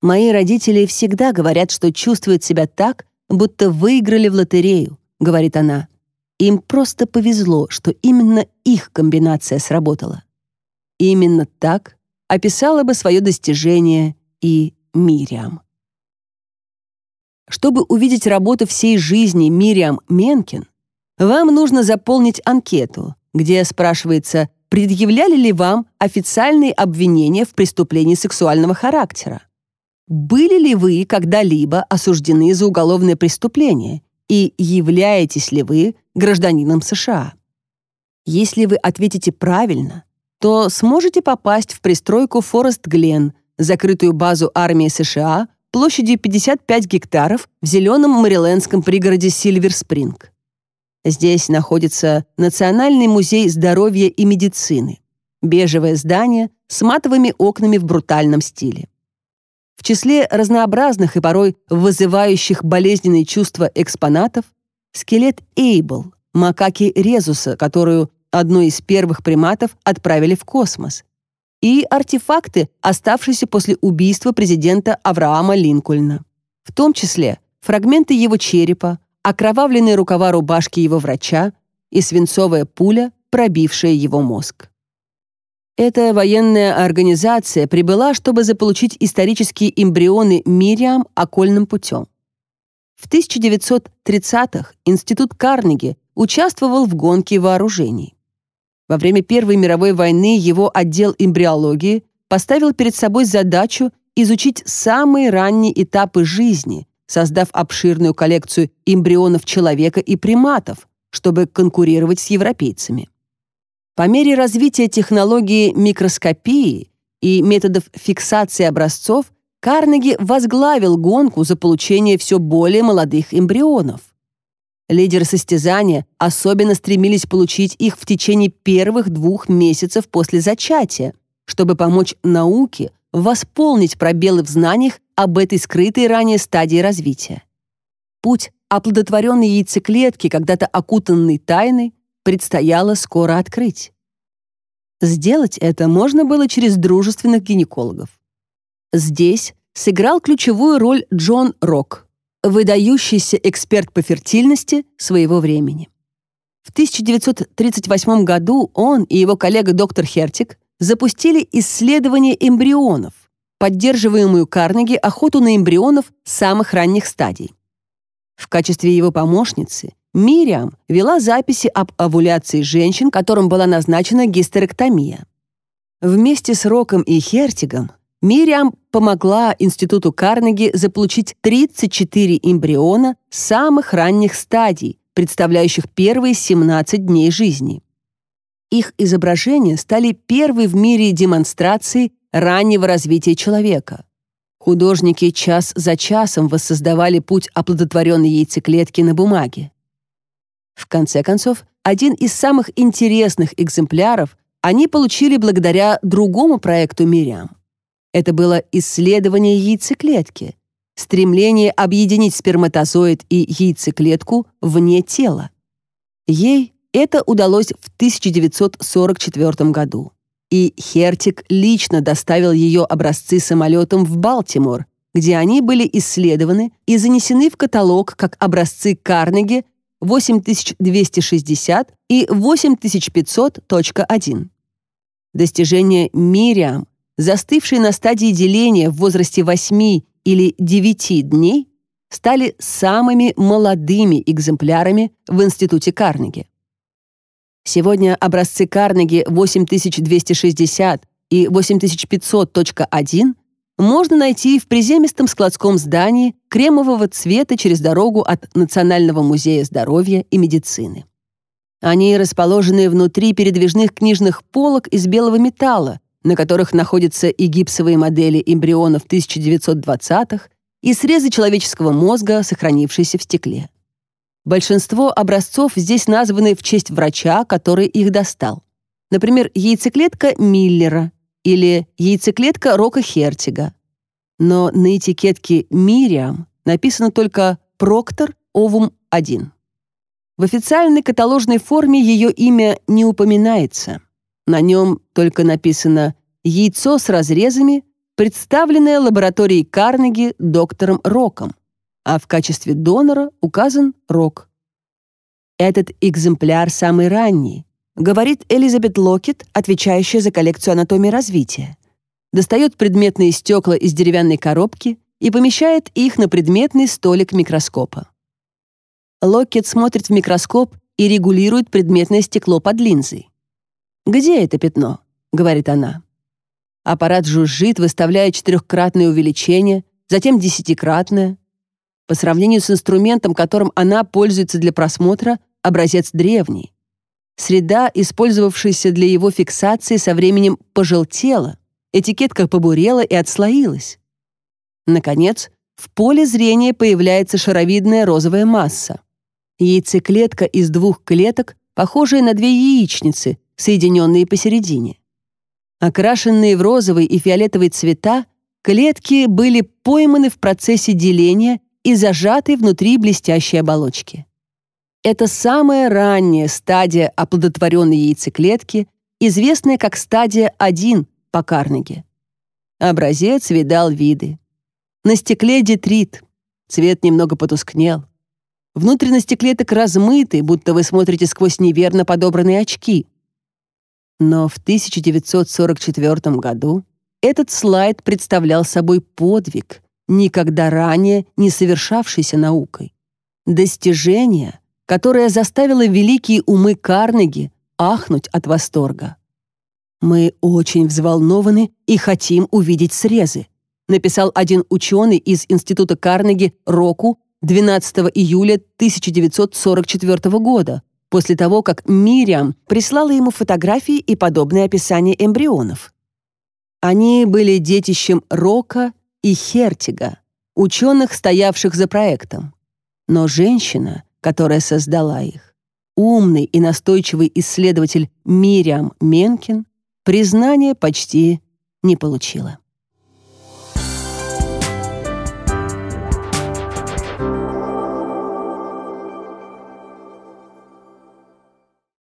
Мои родители всегда говорят, что чувствуют себя так, будто выиграли в лотерею, говорит она. Им просто повезло, что именно их комбинация сработала. Именно так описала бы свое достижение и Мириам. Чтобы увидеть работу всей жизни Мириам Менкин, вам нужно заполнить анкету, где спрашивается, предъявляли ли вам официальные обвинения в преступлении сексуального характера. Были ли вы когда-либо осуждены за уголовное преступление и являетесь ли вы гражданином США. Если вы ответите правильно, то сможете попасть в пристройку Форест Глен, закрытую базу армии США площадью 55 гектаров в зеленом мэрилендском пригороде Сильвер-Спринг. Здесь находится Национальный музей здоровья и медицины. Бежевое здание с матовыми окнами в брутальном стиле. В числе разнообразных и порой вызывающих болезненные чувства экспонатов скелет Эйбл, макаки Резуса, которую одной из первых приматов отправили в космос, и артефакты, оставшиеся после убийства президента Авраама Линкольна, в том числе фрагменты его черепа, окровавленные рукава рубашки его врача и свинцовая пуля, пробившая его мозг. Эта военная организация прибыла, чтобы заполучить исторические эмбрионы Мириам окольным путем. В 1930-х Институт Карнеги участвовал в гонке вооружений. Во время Первой мировой войны его отдел эмбриологии поставил перед собой задачу изучить самые ранние этапы жизни, создав обширную коллекцию эмбрионов человека и приматов, чтобы конкурировать с европейцами. По мере развития технологии микроскопии и методов фиксации образцов Карнеги возглавил гонку за получение все более молодых эмбрионов. Лидеры состязания особенно стремились получить их в течение первых двух месяцев после зачатия, чтобы помочь науке восполнить пробелы в знаниях об этой скрытой ранее стадии развития. Путь, оплодотворенной яйцеклетки, когда-то окутанной тайной, предстояло скоро открыть. Сделать это можно было через дружественных гинекологов. Здесь сыграл ключевую роль Джон Рок, выдающийся эксперт по фертильности своего времени. В 1938 году он и его коллега доктор Хертик запустили исследование эмбрионов, поддерживаемую Карнеги охоту на эмбрионов самых ранних стадий. В качестве его помощницы Мириам вела записи об овуляции женщин, которым была назначена гистерэктомия. Вместе с Роком и Хертигом Мириам помогла Институту Карнеги заполучить 34 эмбриона самых ранних стадий, представляющих первые 17 дней жизни. Их изображения стали первой в мире демонстрацией раннего развития человека. Художники час за часом воссоздавали путь оплодотворенной яйцеклетки на бумаге. В конце концов, один из самых интересных экземпляров они получили благодаря другому проекту Мириам. Это было исследование яйцеклетки, стремление объединить сперматозоид и яйцеклетку вне тела. Ей это удалось в 1944 году, и Хертик лично доставил ее образцы самолетом в Балтимор, где они были исследованы и занесены в каталог как образцы Карнеги 8260 и 8500.1. Достижение Мириам застывшие на стадии деления в возрасте 8 или 9 дней, стали самыми молодыми экземплярами в Институте Карнеги. Сегодня образцы Карнеги 8260 и 8500.1 можно найти в приземистом складском здании кремового цвета через дорогу от Национального музея здоровья и медицины. Они расположены внутри передвижных книжных полок из белого металла, на которых находятся и гипсовые модели эмбрионов 1920-х, и срезы человеческого мозга, сохранившиеся в стекле. Большинство образцов здесь названы в честь врача, который их достал. Например, яйцеклетка Миллера или яйцеклетка Рока Хертига. Но на этикетке «Мириам» написано только «Проктор Овум 1». В официальной каталожной форме ее имя не упоминается. На нем только написано «Яйцо с разрезами», представленное лабораторией Карнеги доктором Роком, а в качестве донора указан Рок. Этот экземпляр самый ранний, говорит Элизабет Локет, отвечающая за коллекцию анатомии развития. Достает предметные стекла из деревянной коробки и помещает их на предметный столик микроскопа. Локет смотрит в микроскоп и регулирует предметное стекло под линзой. «Где это пятно?» — говорит она. Аппарат жужжит, выставляя четырехкратное увеличение, затем десятикратное. По сравнению с инструментом, которым она пользуется для просмотра, образец древний. Среда, использовавшаяся для его фиксации, со временем пожелтела, этикетка побурела и отслоилась. Наконец, в поле зрения появляется шаровидная розовая масса. Яйцеклетка из двух клеток похожие на две яичницы, соединенные посередине. Окрашенные в розовый и фиолетовый цвета, клетки были пойманы в процессе деления и зажаты внутри блестящей оболочки. Это самая ранняя стадия оплодотворенной яйцеклетки, известная как стадия 1 по Карнеге. Образец видал виды. На стекле детрит, цвет немного потускнел. Внутренности клеток размыты, будто вы смотрите сквозь неверно подобранные очки. Но в 1944 году этот слайд представлял собой подвиг, никогда ранее не совершавшийся наукой. Достижение, которое заставило великие умы Карнеги ахнуть от восторга. «Мы очень взволнованы и хотим увидеть срезы», написал один ученый из Института Карнеги Року 12 июля 1944 года, после того, как Мириам прислала ему фотографии и подобные описания эмбрионов. Они были детищем Рока и Хертига, ученых, стоявших за проектом. Но женщина, которая создала их, умный и настойчивый исследователь Мириам Менкин, признание почти не получила.